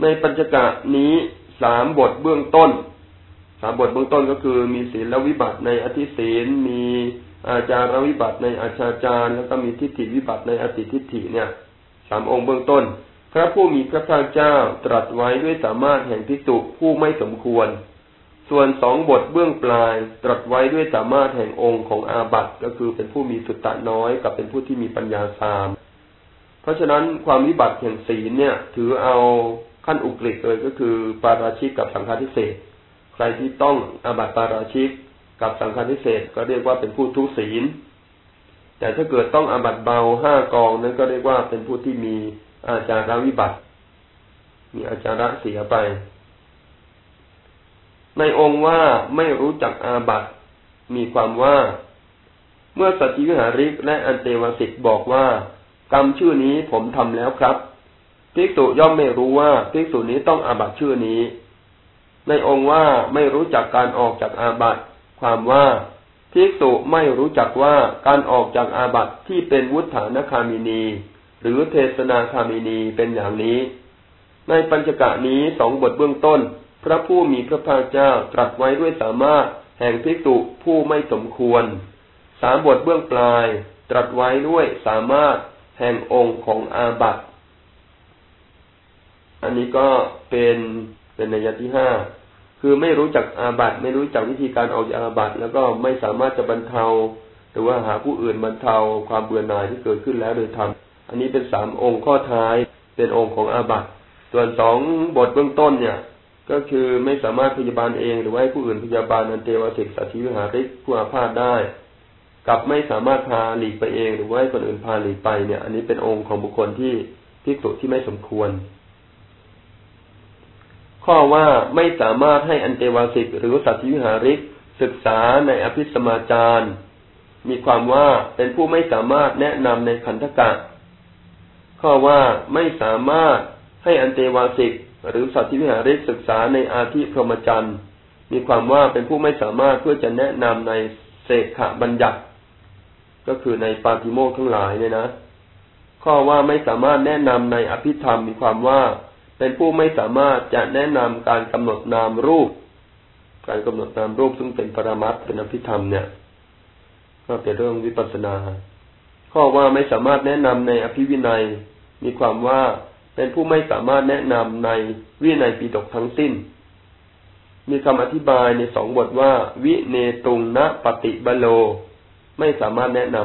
ในปัญจกะนี้สามบทเบื้องต้นสามบทเบื้องต้นก็คือ มีศีลและวิบัติในอธิศีล มีอาจารวิบัติในอาชาจารแล้วก็มีทิฏฐิวิบัติในอติทิฏฐิเนี่ยสามองค์เบื้องต้น พระผู้มีพระภาคเจ้าตรัสไว้ด้วยสามารถแห่งพิจุผู้ไม่สมควร ส่วนสองบทเบื้องปลายตรัสไว้ด้วยสามารถแห่งองค์ของอาบัตก็คือเป็นผู้มีสุตตะน้อยกับเป็นผู้ที่มีปัญญาสาม เพราะฉะนั้นความวิบัติแห่งศีลเนี่ย ถือเอาขั้นอุกฤษเลยก็คือ ปาราชิกกับสังฆาทิเศษใครที่ต้องอาบัติปาราชิกกับสังฆาทิเศษก็เรียกว่าเป็นผู้ทุศีล แต่ถ้าเกิดต้องอาบัตเบาห้ากองนั้นก็เรียกว่าเป็นผู้ที่มีอาจารวิบัติ มีอาจาระเสียไป ในองค์ว่าไม่รู้จักอาบัตมีความว่า เมื่อสัจจิวิหาริกและอันเตวสิกบอกว่า กรรมชื่อนี้ผมทำแล้วครับภิกษุย่อมไม่รู้ว่าภิกษุนี้ต้องอาบัตชื่อนี้ ในองค์ว่าไม่รู้จักการออกจากอาบัตความว่าภิกษุไม่รู้จักว่าการออกจากอาบัตที่เป็นวุฒานคามินี หรือเทศนาคามินีเป็นอย่างนี้ ในปัญจกะนี้สองบทเบื้องต้น พระผู้มีพระภาคเจ้าตรัสไว้ด้วยสามารถแห่งภิกษุผู้ไม่สมควร สามบทเบื้องปลาย ตรัสไว้ด้วยสามารถแห่งองค์ของอาบัตอันนี้ก็เป็นเป็นในยะที่ห้าคือไม่รู้จักอาบัตไม่รู้จักวิธีการออกจากอาบัตแล้วก็ไม่สามารถจะบรรเทา หรือว่าหาผู้อื่นบรรเทาความเบื่อหน่ายที่เกิดขึ้นแล้วโดยธรรมอันนี้เป็นสามองค์ข้อท้ายเป็นองค์ของอาบัตส่วนสองบทเบื้องต้นเนี่ย ก็คือไม่สามารถพยาบาลเองหรือว่าให้ผู้อื่นพยาบาลอันเตวสิกสัตถิวิหาริกผู้อาพาธได้ กับไม่สามารถพาหลีกไปเอง หรือว่าให้คนอื่นพาหลีกไปเนี่ย อันนี้เป็นองค์ของบุคคลที่พิกษุที่ไม่สมควร ข้อว่าไม่สามารถให้อันเตวสิกหรือสัตวิหาริกศึกษาในอภิสมาจารมีความว่าเป็นผู้ไม่สามารถแนะนำในขันธกะ ข้อว่าไม่สามารถให้อันเตวาสิก หรือสัตวิหาริกศึกษาในอาธิพรหมจรรย์ มีความว่าเป็นผู้ไม่สามารถเพื่อจะแนะนำในเสกขบัญญัติ ก็คือในปาติโมกทั้งหลายเนี่ยนะ ข้อว่าไม่สามารถแนะนำในอภิธรรมมีความว่าเป็นผู้ไม่สามารถจะแนะนำการกำหนดนามรูป การกำหนดนามรูปซึ่งเป็นปรมัตเป็นอภิธรรมเนี่ยก็เป็นเรื่องวิปัสสนา ข้อว่าไม่สามารถแนะนำในอภิวินัย มีความว่า เป็นผู้ไม่สามารถแนะนำในวินัยปีดกทั้งสิ้น มีคำอธิบายในสองบทว่า วิเนตุงนะปฏิบโล ไม่สามารถแนะน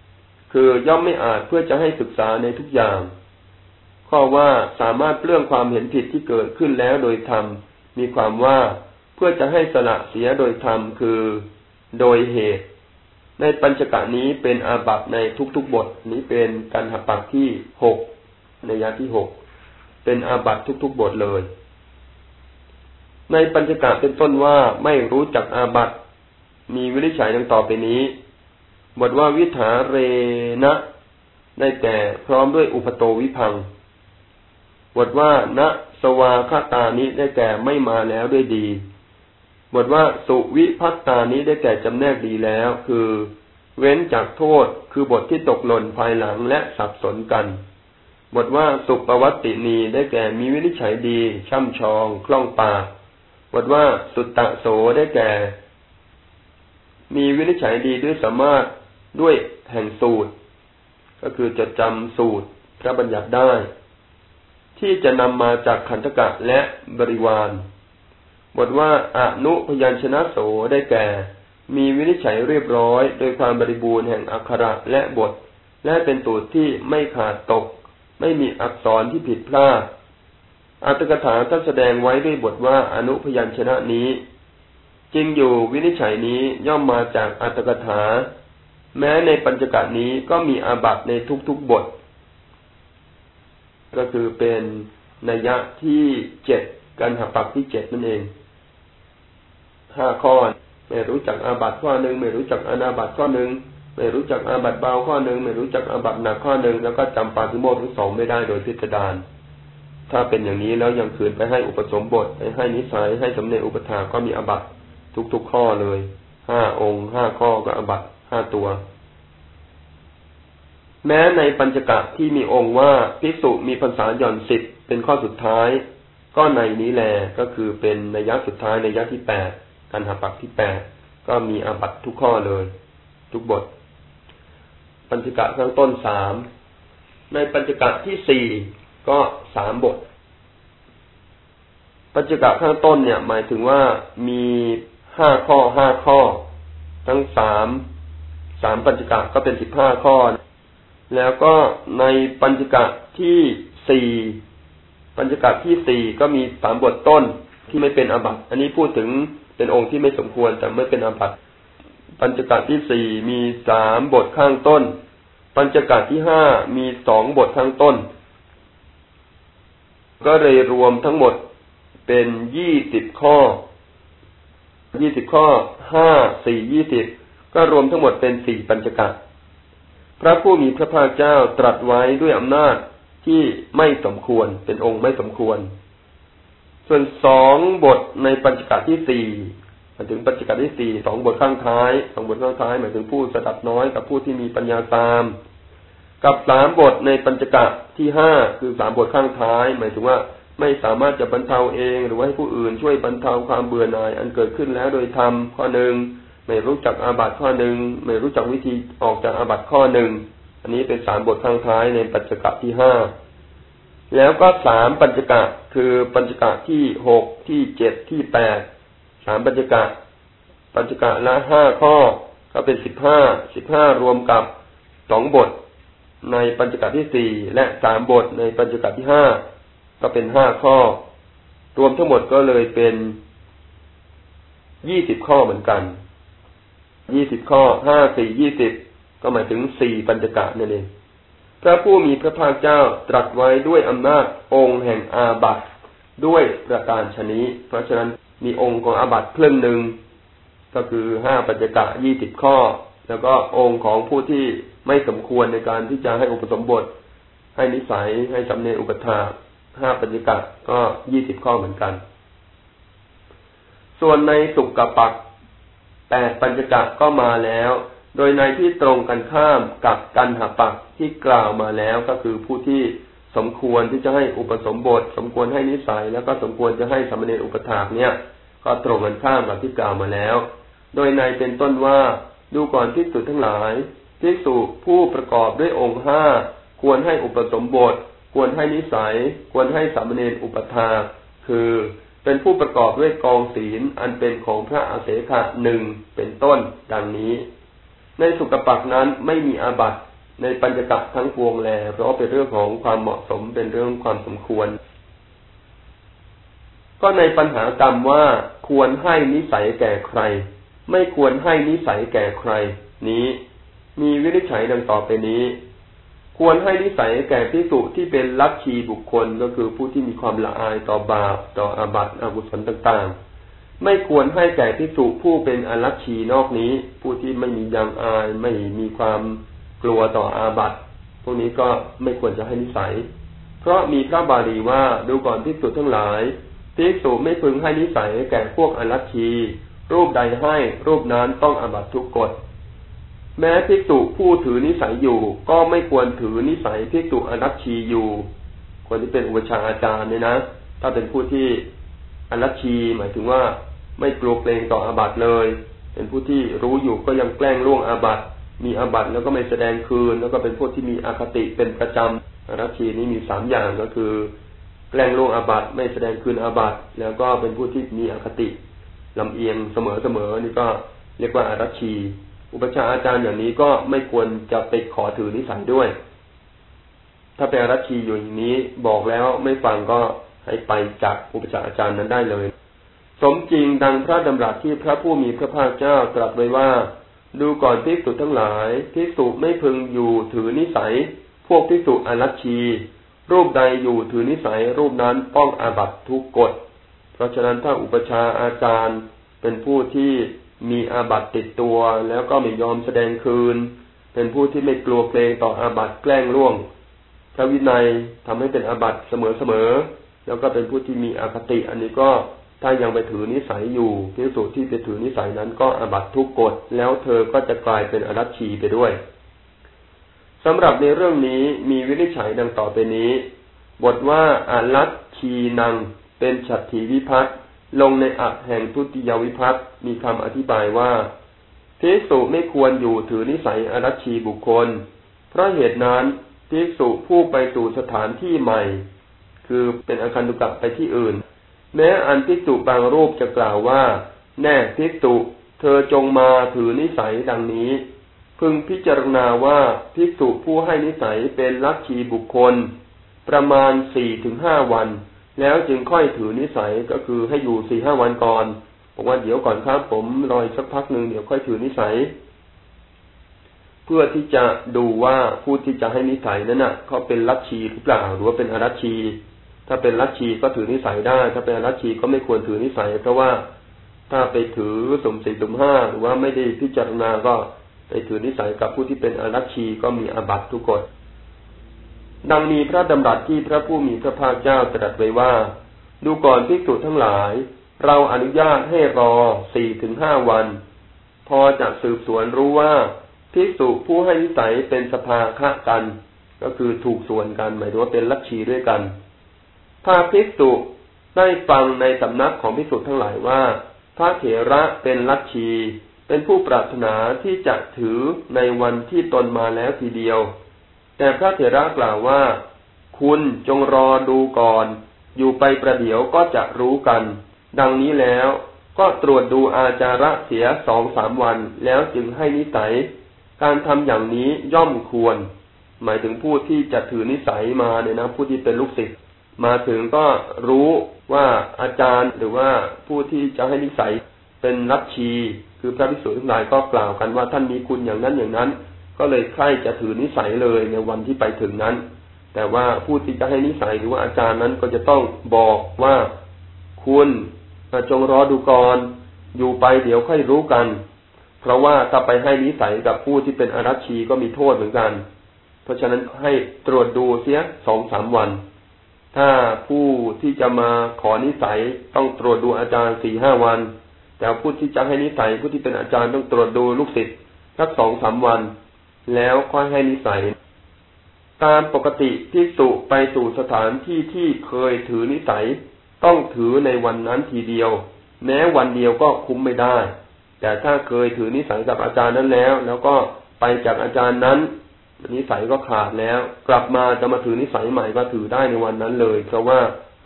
ำคือย่อมไม่อาจเพื่อจะให้ศึกษาในทุกอย่าง ข้อว่าสามารถเปลื้องความเห็นผิดที่เกิดขึ้นแล้วโดยธรรม มีความว่าเพื่อจะให้สละเสียโดยธรรมคือ โดยเหตุ ในปัญจกะนี้เป็นอาบัตในทุกๆบทนี้เป็นการหัปักที่หก ในยาที่หกเป็นอาบัตทุกๆบทเลย ในปัญจกะเป็นต้นว่าไม่รู้จักอาบัตมีวิริฉัยดังต่อไปนี้ บทว่าวิถาเรนะได้แก่พร้อมด้วยอุปโตวิพังบทว่าณสวาคาตานี้ได้แก่ไม่มาแล้วด้วยดี บทว่าสุวิพัตตานี้ได้แก่จำแนกดีแล้ว คือ เว้นจากโทษคือบทที่ตกหล่นภายหลังและสับสนกัน บทว่าสุปวัตตินีได้แก่มีวินิจฉัยดีช่ำชองคล่องปากบทว่าสุตตะโสได้แก่ มีวินิจฉัยดีด้วยสามารถด้วยแห่งสูตร ก็คือจดจำสูตรพระบัญญัติได้ ที่จะนำมาจากขันธกะและบริวาร บทว่าอนุพยัญชนะโสได้แก่ มีวินิจฉัยเรียบร้อย โดยความบริบูรณ์แห่งอักขระและบท และเป็นสูตรที่ไม่ขาดตก ไม่มีอักษรที่ผิดพลาดอัตถกถาท่านแสดงไว้ด้วยบทว่าอนุพยัญชนะนี้ จริงอยู่วินิจฉัยนี้ย่อมมาจากอัตถกถา แม้ในปัญจกะนี้ก็มีอาบัตในทุกๆบท ก็คือเป็นนัยยะที่เจ็ดการหักปักที่เจ็ดนั่นเองห้าข้อไม่รู้จักอาบัตข้อหนึ่งไม่รู้จักอนาบัตข้อหนึ่ง ไม่รู้จักอาบัตเบาข้อหนึ่งไม่รู้จักอาบัตหนักข้อหนึ่งแล้วก็จำปาติโมกทั้งสองไม่ได้โดยพิสดารถ้าเป็นอย่างนี้แล้วยังคืนไปให้อุปสมบทให้นิสัยให้สำเร็จอุปถาก็มีอบัตทุกๆข้อเลยห้าองค์ห้าข้อก็อบัตห้าตัว แม้ในปัญจกะที่มีองค์ว่าพิสุมีภาษาหย่อนสิบเป็นข้อสุดท้าย ก็ในนี้แลก็คือเป็นในยักษ์สุดท้ายในยักษ์ที่แปดการหาปักที่แปดก็มีอาบัตทุกข้อเลย ทุกบท ปัญจกะข้างต้นสามในปัญจกะที่สี่ก็สามบท ปัจจกะข้างต้นเนี่ย หมายถึงว่ามีห้าข้อห้าข้อ ทั้งสามสามปัญจกะก็เป็นสิบห้าข้อ แล้วก็ในปัญจกะที่สี่ปัญจกะที่สี่ก็มีสามบทต้นที่ไม่เป็นอบัตอันนี้พูดถึงเป็นองค์ที่ไม่สมควรแต่ไม่เป็นอบัติ ปัญจกะที่สี่มีสามบทข้างต้น ปัญจกะที่ห้ามีสองบทข้างต้น ก็เลยรวมทั้งหมดเป็นยี่สิบข้อ ยี่สิบข้อห้าสี่ยี่สิบก็รวมทั้งหมดเป็นสี่ปัญจกะพระผู้มีพระภาคเจ้าตรัสไว้ด้วยอำนาจที่ไม่สมควรเป็นองค์ไม่สมควร ส่วนสองบทในปัญจกะที่สี่ มายถึงปัญจกะที่สี่สองบทข้างท้ายสองบทข้างท้ายหมายถึงผู้สดับน้อยกับผู้ที่มีปัญญาตาม กับสามบทในปัญจกะที่ห้าคือสามบทข้างท้าย หมายถึงว่าไม่สามารถจะบรรเทาเอง หรือว่าให้ผู้อื่นช่วยบรรเทาความเบื่อหน่าย อันเกิดขึ้นแล้วโดยธรรมข้อหนึ่งไม่รู้จักอาบัตข้อหนึ่งไม่รู้จักวิธีออกจากอาบัตข้อหนึ่งอันนี้เป็นสามบทข้างท้ายในปัญจกะที่ห้าแล้วก็สามปัญจกะคือปัญจกะที่หกที่เจ็ดที่แปด สามปัญจกะ ปัญจกะละห้าข้อ ก็เป็นสิบห้า สิบห้ารวมกับสองบท ในปัญจกะที่สี่และสามบทในปัญจกะที่ห้าก็เป็นห้าข้อ รวมทั้งหมดก็เลยเป็นยี่สิบข้อเหมือนกัน ยี่สิบข้อ ห้าสี่ยี่สิบ ก็หมายถึงสี่ปัญจกะนั่นเอง พระผู้มีพระภาคเจ้าตรัสไว้ด้วยอำนาจองค์แห่งอาบัตด้วยประการชนี้ เพราะฉะนั้น มีองค์ของอาบัตเครื่องหนึ่งก็คือห้าปัญจกะยี่สิบข้อ แล้วก็องค์ของผู้ที่ไม่สมควรในการที่จะให้อุปสมบท ให้นิสัยให้สำเนอุปถาห้าปัญจกะก็ยี่สิบข้อเหมือนกัน ส่วนในสุกกะปักแปดปัญจกะก็มาแล้ว โดยในที่ตรงกันข้ามกับกันหปักที่กล่าวมาแล้วก็คือผู้ที่ สมควรที่จะให้อุปสมบท สมควรให้นิสัย แล้วก็สมควรจะให้สมณรอุปถากเนี่ย ก็ตรงกันข้ามกับที่กล่าวมาแล้ว โดยในเป็นต้นว่าดูก่อนที่สุดทั้งหลายที่สุผู้ประกอบด้วยองค์ห้าควรให้อุปสมบท ควรให้นิสัย ควรให้สามเณรอุปถาคือเป็นผู้ประกอบด้วยกองศีลอันเป็นของพระอาเสขะหนึ่งเป็นต้นดังนี้ ในสุกปักนั้นไม่มีอาบัต ในปัญจกะทั้งปวงแล เพราะเป็นเรื่องของความเหมาะสมเป็นเรื่องความสมควร ก็ในปัญหากรรมว่าควรให้นิสัยแก่ใคร ไม่ควรให้นิสัยแก่ใคร นี้ มีวินิจฉัยดังต่อไปนี้ ควรให้นิสัยแก่พิสุที่เป็นลัทธิบุคคลก็คือผู้ที่มีความละอายต่อบาปต่ออาบัติอกุศลต่างๆ ไม่ควรให้แก่พิสุผู้เป็นอลัทธินอกนี้ ผู้ที่ไม่มียังอายไม่มีความ ลัวต่ออาบัติพวกนี้ก็ไม่ควรจะให้นิสัย เพราะมีพระบาลีว่าดูก่อนพิสุทั้งหลายพิสุไม่พึงให้นิสัยแก่พวกอลัทธิรูปใดให้รูปนั้นต้องอาบัตทุกกฎแม้ภิกษุผู้ถือนิสัยอยู่ก็ไม่ควรถือนิสัยภิกษุอนัตชีอยู่คนที่เป็นอุปชาอาจารย์เนี่ยนะ ถ้าเป็นผู้ที่อนัตชีหมายถึงว่าไม่กลัวเกรงต่ออาบัตเลย เป็นผู้ที่รู้อยู่ก็ยังแกล้งล่วงอาบัต มีอาบัตแล้วก็ไม่แสดงคืน แล้วก็เป็นพวกที่มีอคติเป็นประจำอนัชีนี้มีสามอย่างก็คือแกล้งล่วงอาบัตไม่แสดงคืนอาบัตแล้วก็เป็นผู้ที่มีอคติลำเอียงเสมอๆนี่ก็เรียกว่าอารัชี อุปชาอาจารย์อย่างนี้ก็ไม่ควรจะไปขอถือนิสัยด้วย ถ้าเป็นอรัชีอยู่อย่างนี้บอกแล้วไม่ฟังก็ให้ไปจากอุปชาอาจารย์นั้นได้เลย สมจริงดังพระดำรัสที่พระผู้มีพระภาคเจ้าตรัสไว้ว่า ดูก่อนพิสุทั้งหลายพิสุไม่พึงอยู่ถือนิสัย พวกพิสุอรัชี รูปใดอยู่ถือนิสัย รูปนั้นป้องอาบัตทุกกฎ เพราะฉะนั้นถ้าอุปชาอาจารย์เป็นผู้ที่มีอาบัตติดตัว แล้วก็ไม่ยอมแสดงคืน เป็นผู้ที่ไม่กลัวเกรงต่ออาบัตแกล้งล่วงพระวินัยทำให้เป็นอาบัตเสมอๆแล้วก็เป็นผู้ที่มีอคติ อันนี้ก็ ถ้ายังไปถือนิสัยอยู่พิสูจที่ไปถือนิสัยนั้นก็อาบัตทุกกฎแล้วเธอก็จะกลายเป็นอรัชชีไปด้วยสำหรับในเรื่องนี้มีวินิจฉัยดังต่อไปนี้ บทว่าอารัชชีนัง เป็นฉัตรทีวิพัฒน์ลงในอักแห่งทุติยวิพัฒน์มีคำอธิบายว่าภิกษุไม่ควรอยู่ถือนิสัยอรัชชีบุคคล เพราะเหตุนั้นภิกษุผู้ไปสู่สถานที่ใหม่ คือเป็นอาคันตุกะไปที่อื่น แม้อันภิกษุบางรูปจะกล่าวว่า แน่ภิกษุเธอจงมาถือนิสัยดังนี้ พึงพิจารณาว่าภิกษุผู้ให้นิสัยเป็นลัทธิบุคคล ประมาณสี่ถึงห้าวัน แล้วจึงค่อยถือนิสัยก็คือให้อยู่สี่ห้าวันก่อนบอกว่าเดี๋ยวก่อนครับผมรอสักพักหนึ่งเดี๋ยวค่อยถือนิสัย เพื่อที่จะดูว่าผู้ที่จะให้นิสัยนั้นน่ะเขาเป็นลัทธิหรือเปล่าหรือว่าเป็นอรัชชี ถ้าเป็นลัทธิก็ถือนิสัยได้ ถ้าเป็นอรัชชีก็ไม่ควรถือนิสัย เพราะว่าถ้าไปถือสมสี่สมห้าหรือว่าไม่ได้พิจารณาก็ไปถือนิสัยกับผู้ที่เป็นอรัชชีก็มีอาบัตทุกกฎดังมีพระดำรัสที่พระผู้มีพระภาคเจ้าตรัสไว้ว่า ดูก่อนภิกษุทั้งหลาย เราอนุญาตให้รอสี่ถึงห้าวัน พอจะสืบสวนรู้ว่าภิกษุผู้ให้นิสัยเป็นสภาคะกัน ก็คือถูกส่วนกันหมายถึงว่าเป็นลัทธิด้วยกัน ถ้าภิกษุได้ฟังในสำนักของภิกษุทั้งหลายว่า พระเถระเป็นลัทธิเป็นผู้ปรารถนาที่จะถือในวันที่ตนมาแล้วทีเดียว แต่พระเถระกล่าวว่า คุณจงรอดูก่อน อยู่ไปประเดี๋ยวก็จะรู้กัน ดังนี้แล้วก็ตรวจดูอาจาระเสียสองสามวันแล้วจึงให้นิสัย การทำอย่างนี้ย่อมควร หมายถึงผู้ที่จะถือนิสัยมาเนี่ยนะผู้ที่เป็นลูกศิษย์ มาถึงก็รู้ว่าอาจารย์หรือว่าผู้ที่จะให้นิสัยเป็นรัชชีคือพระภิกษุทั้งหลายก็กล่าวกันว่าท่านมีคุณอย่างนั้นอย่างนั้น ก็เลยใคร่จะถือนิสัยเลยในวันที่ไปถึงนั้น แต่ว่าผู้ที่จะให้นิสัยหรือว่าอาจารย์นั้นก็จะต้องบอกว่าคุณจงรอดูก่อนอยู่ไปเดี๋ยวค่อยรู้กัน เพราะว่าถ้าไปให้นิสัยกับผู้ที่เป็นอรัชชีก็มีโทษเหมือนกัน เพราะฉะนั้นให้ตรวจดูเสียสองสามวัน ถ้าผู้ที่จะมาขอนิสัยต้องตรวจดูอาจารย์สี่ห้าวัน แต่ผู้ที่จะให้นิสัยผู้ที่เป็นอาจารย์ต้องตรวจดูลูกศิษย์สักสองสามวัน แล้วค่อยให้นิสัย ตามปกติที่สุไปสู่สถานที่ที่เคยถือนิสัย ต้องถือในวันนั้นทีเดียว แม้วันเดียวก็คุ้มไม่ได้ แต่ถ้าเคยถือนิสัยกับอาจารย์นั้นแล้ว แล้วก็ไปจากอาจารย์นั้น นิสัยก็ขาดแล้ว กลับมาจะมาถือนิสัยใหม่ก็ถือได้ในวันนั้นเลย เพราะว่า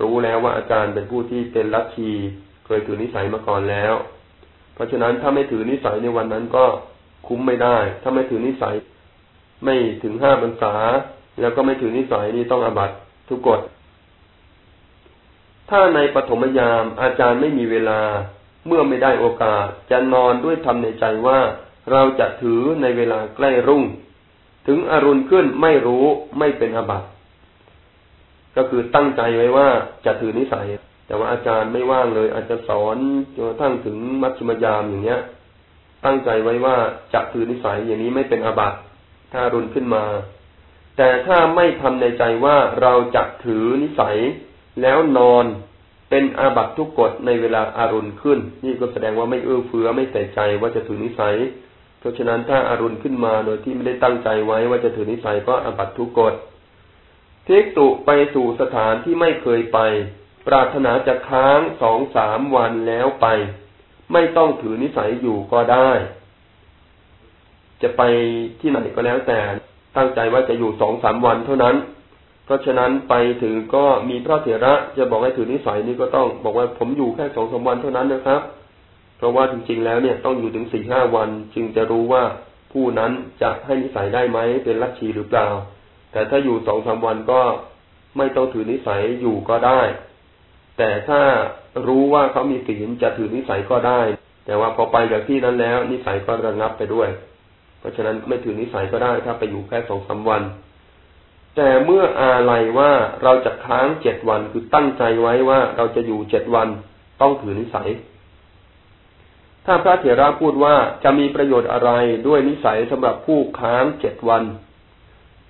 รู้แล้วว่าอาจารย์เป็นผู้ที่เป็นลัทธิเคยถือนิสัยมาก่อนแล้ว เพราะฉะนั้นถ้าไม่ถือนิสัยในวันนั้นก็คุ้มไม่ได้ ถ้าไม่ถือนิสัย ไม่ถึงห้าพรรษา แล้วก็ไม่ถือนิสัยนี่ต้องอบัตทุกกฎถ้าในปฐมยามอาจารย์ไม่มีเวลา เมื่อไม่ได้โอกาสจะนอนด้วยทำในใจว่าเราจะถือในเวลาใกล้รุ่ง ถึงอรุณขึ้นไม่รู้ไม่เป็นอบัตก็คือตั้งใจไว้ว่าจะถือนิสัย แต่ว่าอาจารย์ไม่ว่างเลย อาจจะสอนจนกระทั่งถึงมัชฌิมยามอย่างเนี้ย ตั้งใจไว้ว่าจะถือนิสัยอย่างนี้ไม่เป็นอบัตถ้ารุนขึ้นมา แต่ถ้าไม่ทำในใจว่าเราจะถือนิสัย แล้วนอนเป็นอาบัตทุกกฎในเวลาอารุณขึ้น นี่ก็แสดงว่าไม่เอื้อเฟื้อไม่ใส่ใจว่าจะถือนิสัย เพราะฉะนั้นถ้าอารุณขึ้นมาโดยที่ไม่ได้ตั้งใจไว้ว่าจะถือนิสัยก็อาบัตทุกกฎเทกตุไปสู่สถานที่ไม่เคยไป ปรารถนาจะค้างสองสามวันแล้วไป ไม่ต้องถือนิสัยอยู่ก็ได้ จะไปที่ไหนก็แล้วแต่ ตั้งใจว่าจะอยู่สองสามวันเท่านั้น เพราะฉะนั้นไปถึงก็มีพระเถระจะบอกให้ถือนิสัยนี่ก็ต้องบอกว่าผมอยู่แค่สองสาวันเท่านั้นนะครับ เพราะว่าจริงๆแล้วเนี่ยต้องอยู่ถึงสี่ห้าวัน จึงจะรู้ว่าผู้นั้นจะให้นิสัยได้ไหมเป็นลัทธิหรือเปล่า แต่ถ้าอยู่สองสาวันก็ไม่ต้องถือนิสัยอยู่ก็ได้ แต่ถ้ารู้ว่าเขามีศีลจะถือนิสัยก็ได้ แต่ว่าพอไปจากที่นั้นแล้ว นิสัยก็ระงับไปด้วย เพราะฉะนั้นไม่ถือนิสัยก็ได้ถ้าไปอยู่แค่สองสาวัน แต่เมื่ออาลัยว่าเราจะค้างเจ็ดวันคือตั้งใจไว้ว่าเราจะอยู่เจ็ดวันต้องถือนิสัย ถ้าพระเถระพูดว่าจะมีประโยชน์อะไรด้วยนิสัยสำหรับผู้ค้างเจ็ดวัน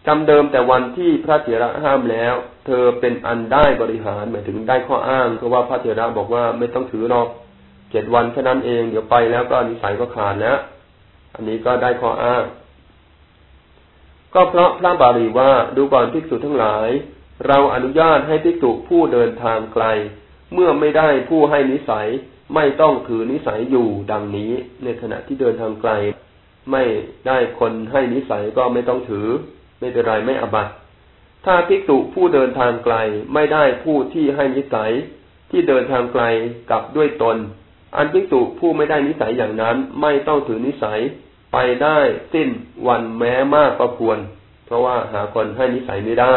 จำเดิมแต่วันที่พระเถระห้ามแล้ว เธอเป็นอันได้บริหารหมายถึงได้ข้ออ้างเพราะว่าพระเถระบอกว่าไม่ต้องถือหรอกเจ็ดวันแค่นั้นเองเดี๋ยวไปแล้วก็นิสัยก็ขาดแล้วอันนี้ก็ได้ข้ออ้าง ก็เพราะพระบาลีว่าดูก่อนภิกษุทั้งหลาย เราอนุญาตให้ภิกษุผู้เดินทางไกล เมื่อไม่ได้ผู้ให้นิสัย ไม่ต้องถือนิสัยอยู่ดังนี้ ในขณะที่เดินทางไกล ไม่ได้คนให้นิสัยก็ไม่ต้องถือ ไม่เป็นไรไม่อบัตถ้าภิกษุผู้เดินทางไกลไม่ได้ผู้ที่ให้นิสัยที่เดินทางไกลกับด้วยตน อันภิกษุผู้ไม่ได้นิสัยอย่างนั้น ไม่ต้องถือนิสัยไปได้สิ้นวันแม้มากก็ควร เพราะว่าหาคนให้นิสัยไม่ได้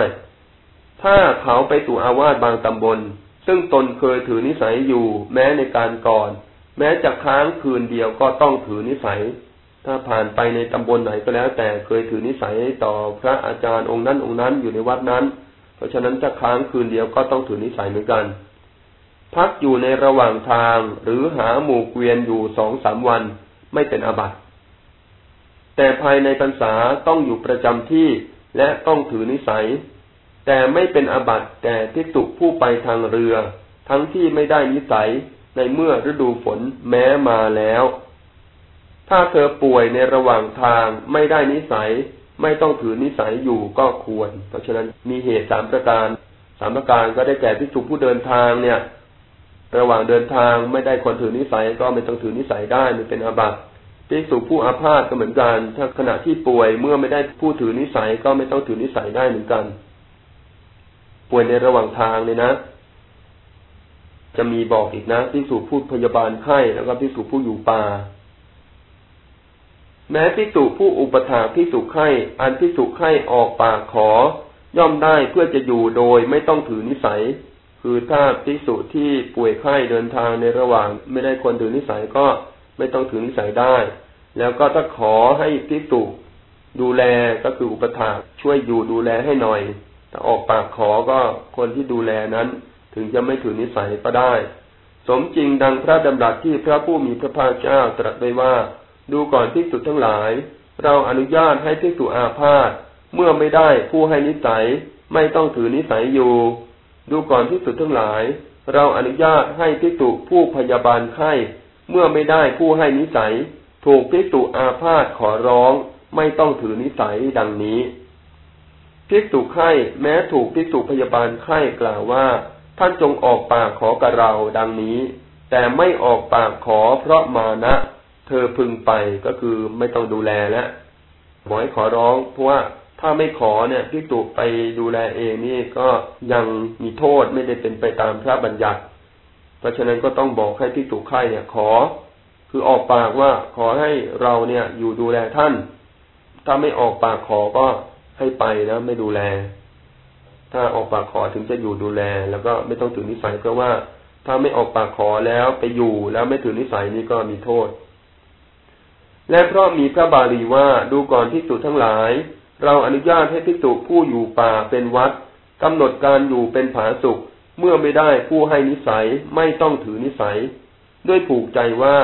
ถ้าเขาไปสู่อาวาสบางตำบล ซึ่งตนเคยถือนิสัยอยู่แม้ในการก่อน แม้จะค้างคืนเดียวก็ต้องถือนิสัย ถ้าผ่านไปในตำบลไหนก็แล้ว แต่เคยถือนิสัยต่อพระอาจารย์องค์นั้นองค์นั้นอยู่ในวัดนั้น เพราะฉะนั้นจะค้างคืนเดียวก็ต้องถือนิสัยเหมือนกัน พักอยู่ในระหว่างทางหรือหาหมู่เกวียนอยู่สองสามวันไม่เป็นอาบัติแต่ภายในพรรษาต้องอยู่ประจำที่และต้องถือนิสัย แต่ไม่เป็นอาบัติแต่ทิกษุผู้ไปทางเรือ ทั้งที่ไม่ได้นิสัยในเมื่อฤดูฝนแม้มาแล้ว ถ้าเธอป่วยในระหว่างทางไม่ได้นิสัย ไม่ต้องถือนิสัยอยู่ก็ควร เพราะฉะนั้นมีเหตุสามประการสามประการก็ได้แก่ทิกษุผู้เดินทางเนี่ย ระหว่างเดินทางไม่ได้คนถือนิสัยก็ไม่ต้องถือนิสัยได้มันเป็นอาบัติภิกษุผู้อาพาธก็เหมือนกัน ถ้าขณะที่ป่วยเมื่อไม่ได้ผู้ถือนิสัยก็ไม่ต้องถือนิสัยได้เหมือนกัน ป่วยในระหว่างทางเลยนะ จะมีบอกอีกนะภิกษุผู้พยาบาลไข้แล้วก็ภิกษุผู้อยู่ป่า แม้ภิกษุผู้อุปถาภิกษุไข้อันภิกษุไข้ออกปากขอย่อมได้เพื่อจะอยู่โดยไม่ต้องถือนิสัย คือถ้าภิกษุที่ป่วยไข้เดินทางในระหว่าง ไม่ได้คนถือนิสัยก็ไม่ต้องถือนิสัยได้ แล้วก็ถ้าขอให้ภิกษุดูแลก็คืออุปถาช่วยอยู่ดูแลให้หน่อย ถ้าออกปากขอก็คนที่ดูแลนั้น ถึงจะไม่ถือนิสัยก็ได้ สมจริงดังพระดำรัสที่พระผู้มีพระภาคเจ้าตรัสไว้ว่า ดูก่อนภิกษุทั้งหลาย เราอนุญาตให้ภิกษุอาพาธเมื่อไม่ได้ผู้ให้นิสัยไม่ต้องถือนิสัยอยู่ ดูก่อนภิกษุทั้งหลาย เราอนุญาตให้ภิกษุผู้พยาบาลไข้เมื่อไม่ได้ผู้ให้นิสัย ถูกภิกษุอาพาธขอร้องไม่ต้องถือนิสัยดังนี้ ภิกษุไข้แม้ถูกภิกษุพยาบาลไข้กล่าวว่า ท่านจงออกปากขอกับเราดังนี้ แต่ไม่ออกปากขอเพราะมานะ เธอพึงไปก็คือไม่ต้องดูแลแล้วบอกให้ขอร้องเพราะว่าถ้าไม่ขอเนี่ยภิกษุไปดูแลเองนี่ก็ยังมีโทษไม่ได้เป็นไปตามพระบัญญัติ เพราะฉะนั้นก็ต้องบอกให้ภิกษุไข้เนี่ยขอ คือออกปากว่าขอให้เราเนี่ยอยู่ดูแลท่าน ถ้าไม่ออกปากขอก็ ให้ไปนะไม่ดูแล ถ้าออกปากขอถึงจะอยู่ดูแล แล้วก็ไม่ต้องถือนิสัยเพราะว่า ถ้าไม่ออกปากขอแล้วไปอยู่แล้วไม่ถือนิสัยนี่ก็มีโทษ และเพราะมีพระบาลีว่าดูก่อนพิสูจทั้งหลาย เราอนุญาตให้พิสูจผู้อยู่ป่าเป็นวัดกำหนดการอยู่เป็นผาสุข เมื่อไม่ได้ผู้ให้นิสัยไม่ต้องถือนิสัย ด้วยผูกใจว่า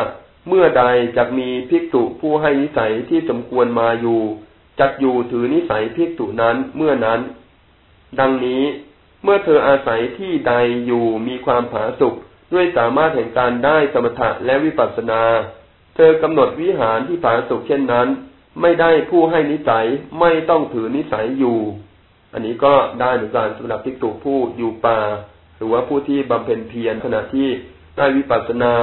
เมื่อใดจะมีภิกษุผู้ให้นิสัยที่สมควรมาอยู่ จักอยู่ถือนิสัยภิกษุนั้นเมื่อนั้น ดังนี้เมื่อเธออาศัยที่ใดอยู่มีความผาสุกด้วยสามารถแห่งการได้สมถะและวิปัสสนา เธอกำหนดวิหารที่ผาสุกเช่นนั้น ไม่ได้ผู้ให้นิสัยไม่ต้องถือนิสัยอยู่ อันนี้ก็ได้เหมือนกันสำหรับภิกษุผู้อยู่ป่า หรือว่าผู้ที่บำเพ็ญเพียรขณะที่ได้วิปัสสนา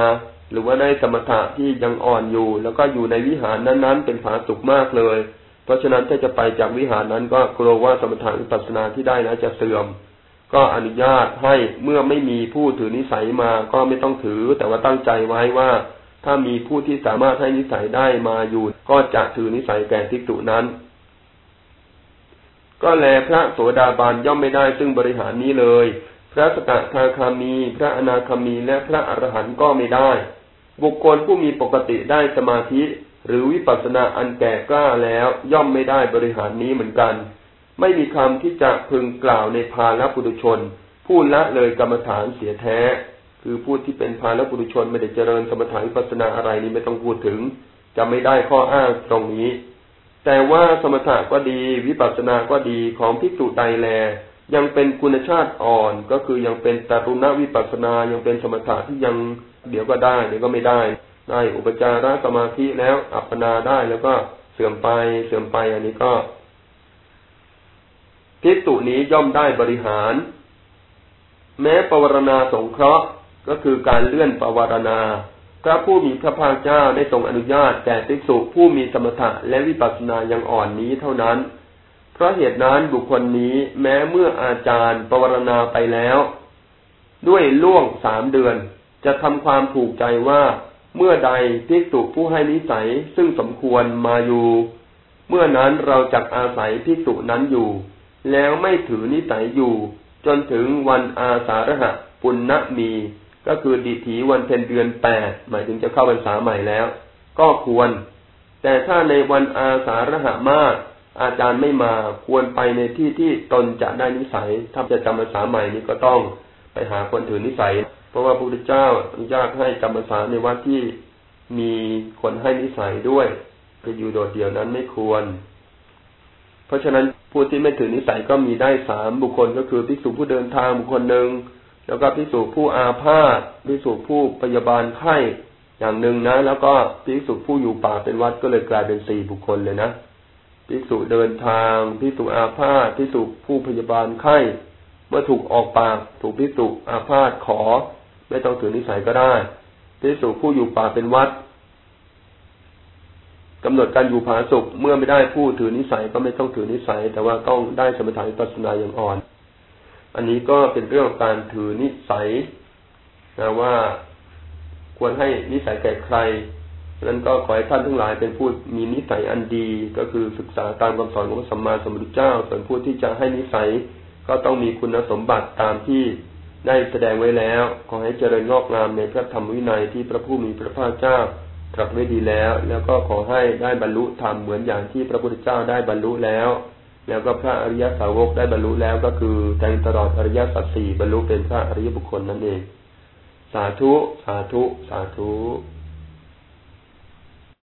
หรือว่าได้สมถะที่ยังอ่อนอยู่ แล้วก็อยู่ในวิหารนั้นๆ เป็นผาสุกมากเลย เพราะฉะนั้นถ้าจะไปจากวิหารนั้นก็กลัวว่าสมถะวิปัสสนาที่ได้นะจะเสื่อม ก็อนุญาตให้เมื่อไม่มีผู้ถือนิสัยมาก็ไม่ต้องถือ แต่ว่าตั้งใจไว้ว่า ถ้ามีผู้ที่สามารถให้นิสัยได้มาอยู่ ก็จะถือนิสัยแก่ทิกตุนั้น ก็แลพระโสดาบันย่อมไม่ได้ซึ่งบริหารนี้เลย พระสกทาคามี พระอนาคามีและพระอรหันต์ก็ไม่ได้ บุคคลผู้มีปกติได้สมาธิ หรือวิปัสสนาอันแก่กล้าแล้วย่อมไม่ได้บริหารนี้เหมือนกัน ไม่มีคำที่จะพึงกล่าวในภาลปุถุชน ผู้ละเลยกรรมฐานเสียแท้ คือผู้ที่เป็นภาลปุถุชนไม่ได้เจริญกรรมฐานวิปัสสนาอะไรนี้ไม่ต้องพูดถึง จะไม่ได้ข้ออ้างตรงนี้ แต่ว่าสมถะก็ดี วิปัสสนาก็ดีของพิจุใดแล ยังเป็นคุณชาติอ่อนก็คือยังเป็นตรุณวิปัสสนายังเป็นสมถะที่ยังเดี๋ยวก็ได้เดี๋ยวก็ไม่ได้ ได้อุปจารสมาธิแล้วอัปปนาได้แล้วก็เสื่อมไปเสื่อมไปอันนี้ก็ทิฏฐุนี้ย่อมได้บริหาร แม้ปวารณาสงเคราะห์ก็คือการเลื่อนปวารณาพระผู้มีพระภาคเจ้าได้ทรงอนุญาตแก่ภิกษุผู้มีสมถะและวิปัสสนายังอ่อนนี้เท่านั้น เพราะเหตุนั้นบุคคลนี้แม้เมื่ออาจารย์ปวารณาไปแล้ว ด้วยล่วงสามเดือน จะทำความผูกใจว่า เมื่อใดภิกษุผู้ให้นิสัยซึ่งสมควรมาอยู่ เมื่อนั้นเราจักอาศัยภิกษุนั้นอยู่ แล้วไม่ถือนิสัยอยู่ จนถึงวันอาสาฬหะปุณณมี ก็คือดิถีวันเพ็ญเดือนแปดหมายถึงจะเข้าพรรษาใหม่แล้ว ก็ควร แต่ถ้าในวันอาสาฬหะมาก อาจารย์ไม่มาควรไปในที่ที่ตนจะได้นิสัย ถ้าจะจำพรรษาใหม่นี้ก็ต้องไปหาคนถือนิสัย พราะว่าพระพุทธเจ้าอนุญาตให้จำพรรษานในวัดที่มีคนให้นิสัยด้วยจะอยู่โดดเดี่ยวนั้นไม่ควร เพราะฉะนั้นผู้ที่ไม่ถือนิสัยก็มีได้สามบุคคลก็คือพิสูจผู้เดินทางบุคคลหนึ่งแล้วก็พิสูจผู้อาพาธพิสูจผู้พยาบาลไข้อย่างหนึ่งนะ แล้วก็พิสูจผู้อยู่ป่าเป็นวัดก็เลยกลายเป็นสี่บุคคลเลยนะพิสูจเดินทางพิสูจอาพาธพิสูจผู้พยาบาลไข้เมื่อถูกออกปากถูกพิสูจอาพาธขอ ไม่ต้องถือนิสัยก็ได้พิสูจผู้อยู่ป่าเป็นวัดกำหนดการอยู่ผาสุกเมื่อไม่ได้ผู้ถือนิสัยก็ไม่ต้องถือนิสัย แต่ว่าต้องได้สมถะวิปัสสนาอย่างอ่อน อันนี้ก็เป็นเรื่องการถือนิสัยนะว่าควรให้นิสัยแก่ใครนั้นก็ขอให้ท่านทั้งหลายเป็นผู้มีนิสัยอันดี ก็คือศึกษาตามคำสอนของพระสัมมาสัมพุทธเจ้า ส่วนผู้ที่จะให้นิสัยก็ต้องมีคุณสมบัติตามที่ ได้แสดงไว้แล้ว ขอให้เจริญงอกงามในพระธรรมวินัยที่พระผู้มีพระภาคเจ้าตรัสไว้ดีแล้ว แล้วก็ขอให้ได้บรรลุธรรมเหมือนอย่างที่พระพุทธเจ้าได้บรรลุแล้ว แล้วก็พระอริยสาวกได้บรรลุแล้วก็คือแทงตลอดอริยสัจสี่บรรลุเป็นพระอริยบุคคลนั่นเอง สาธุ สาธุ สาธุ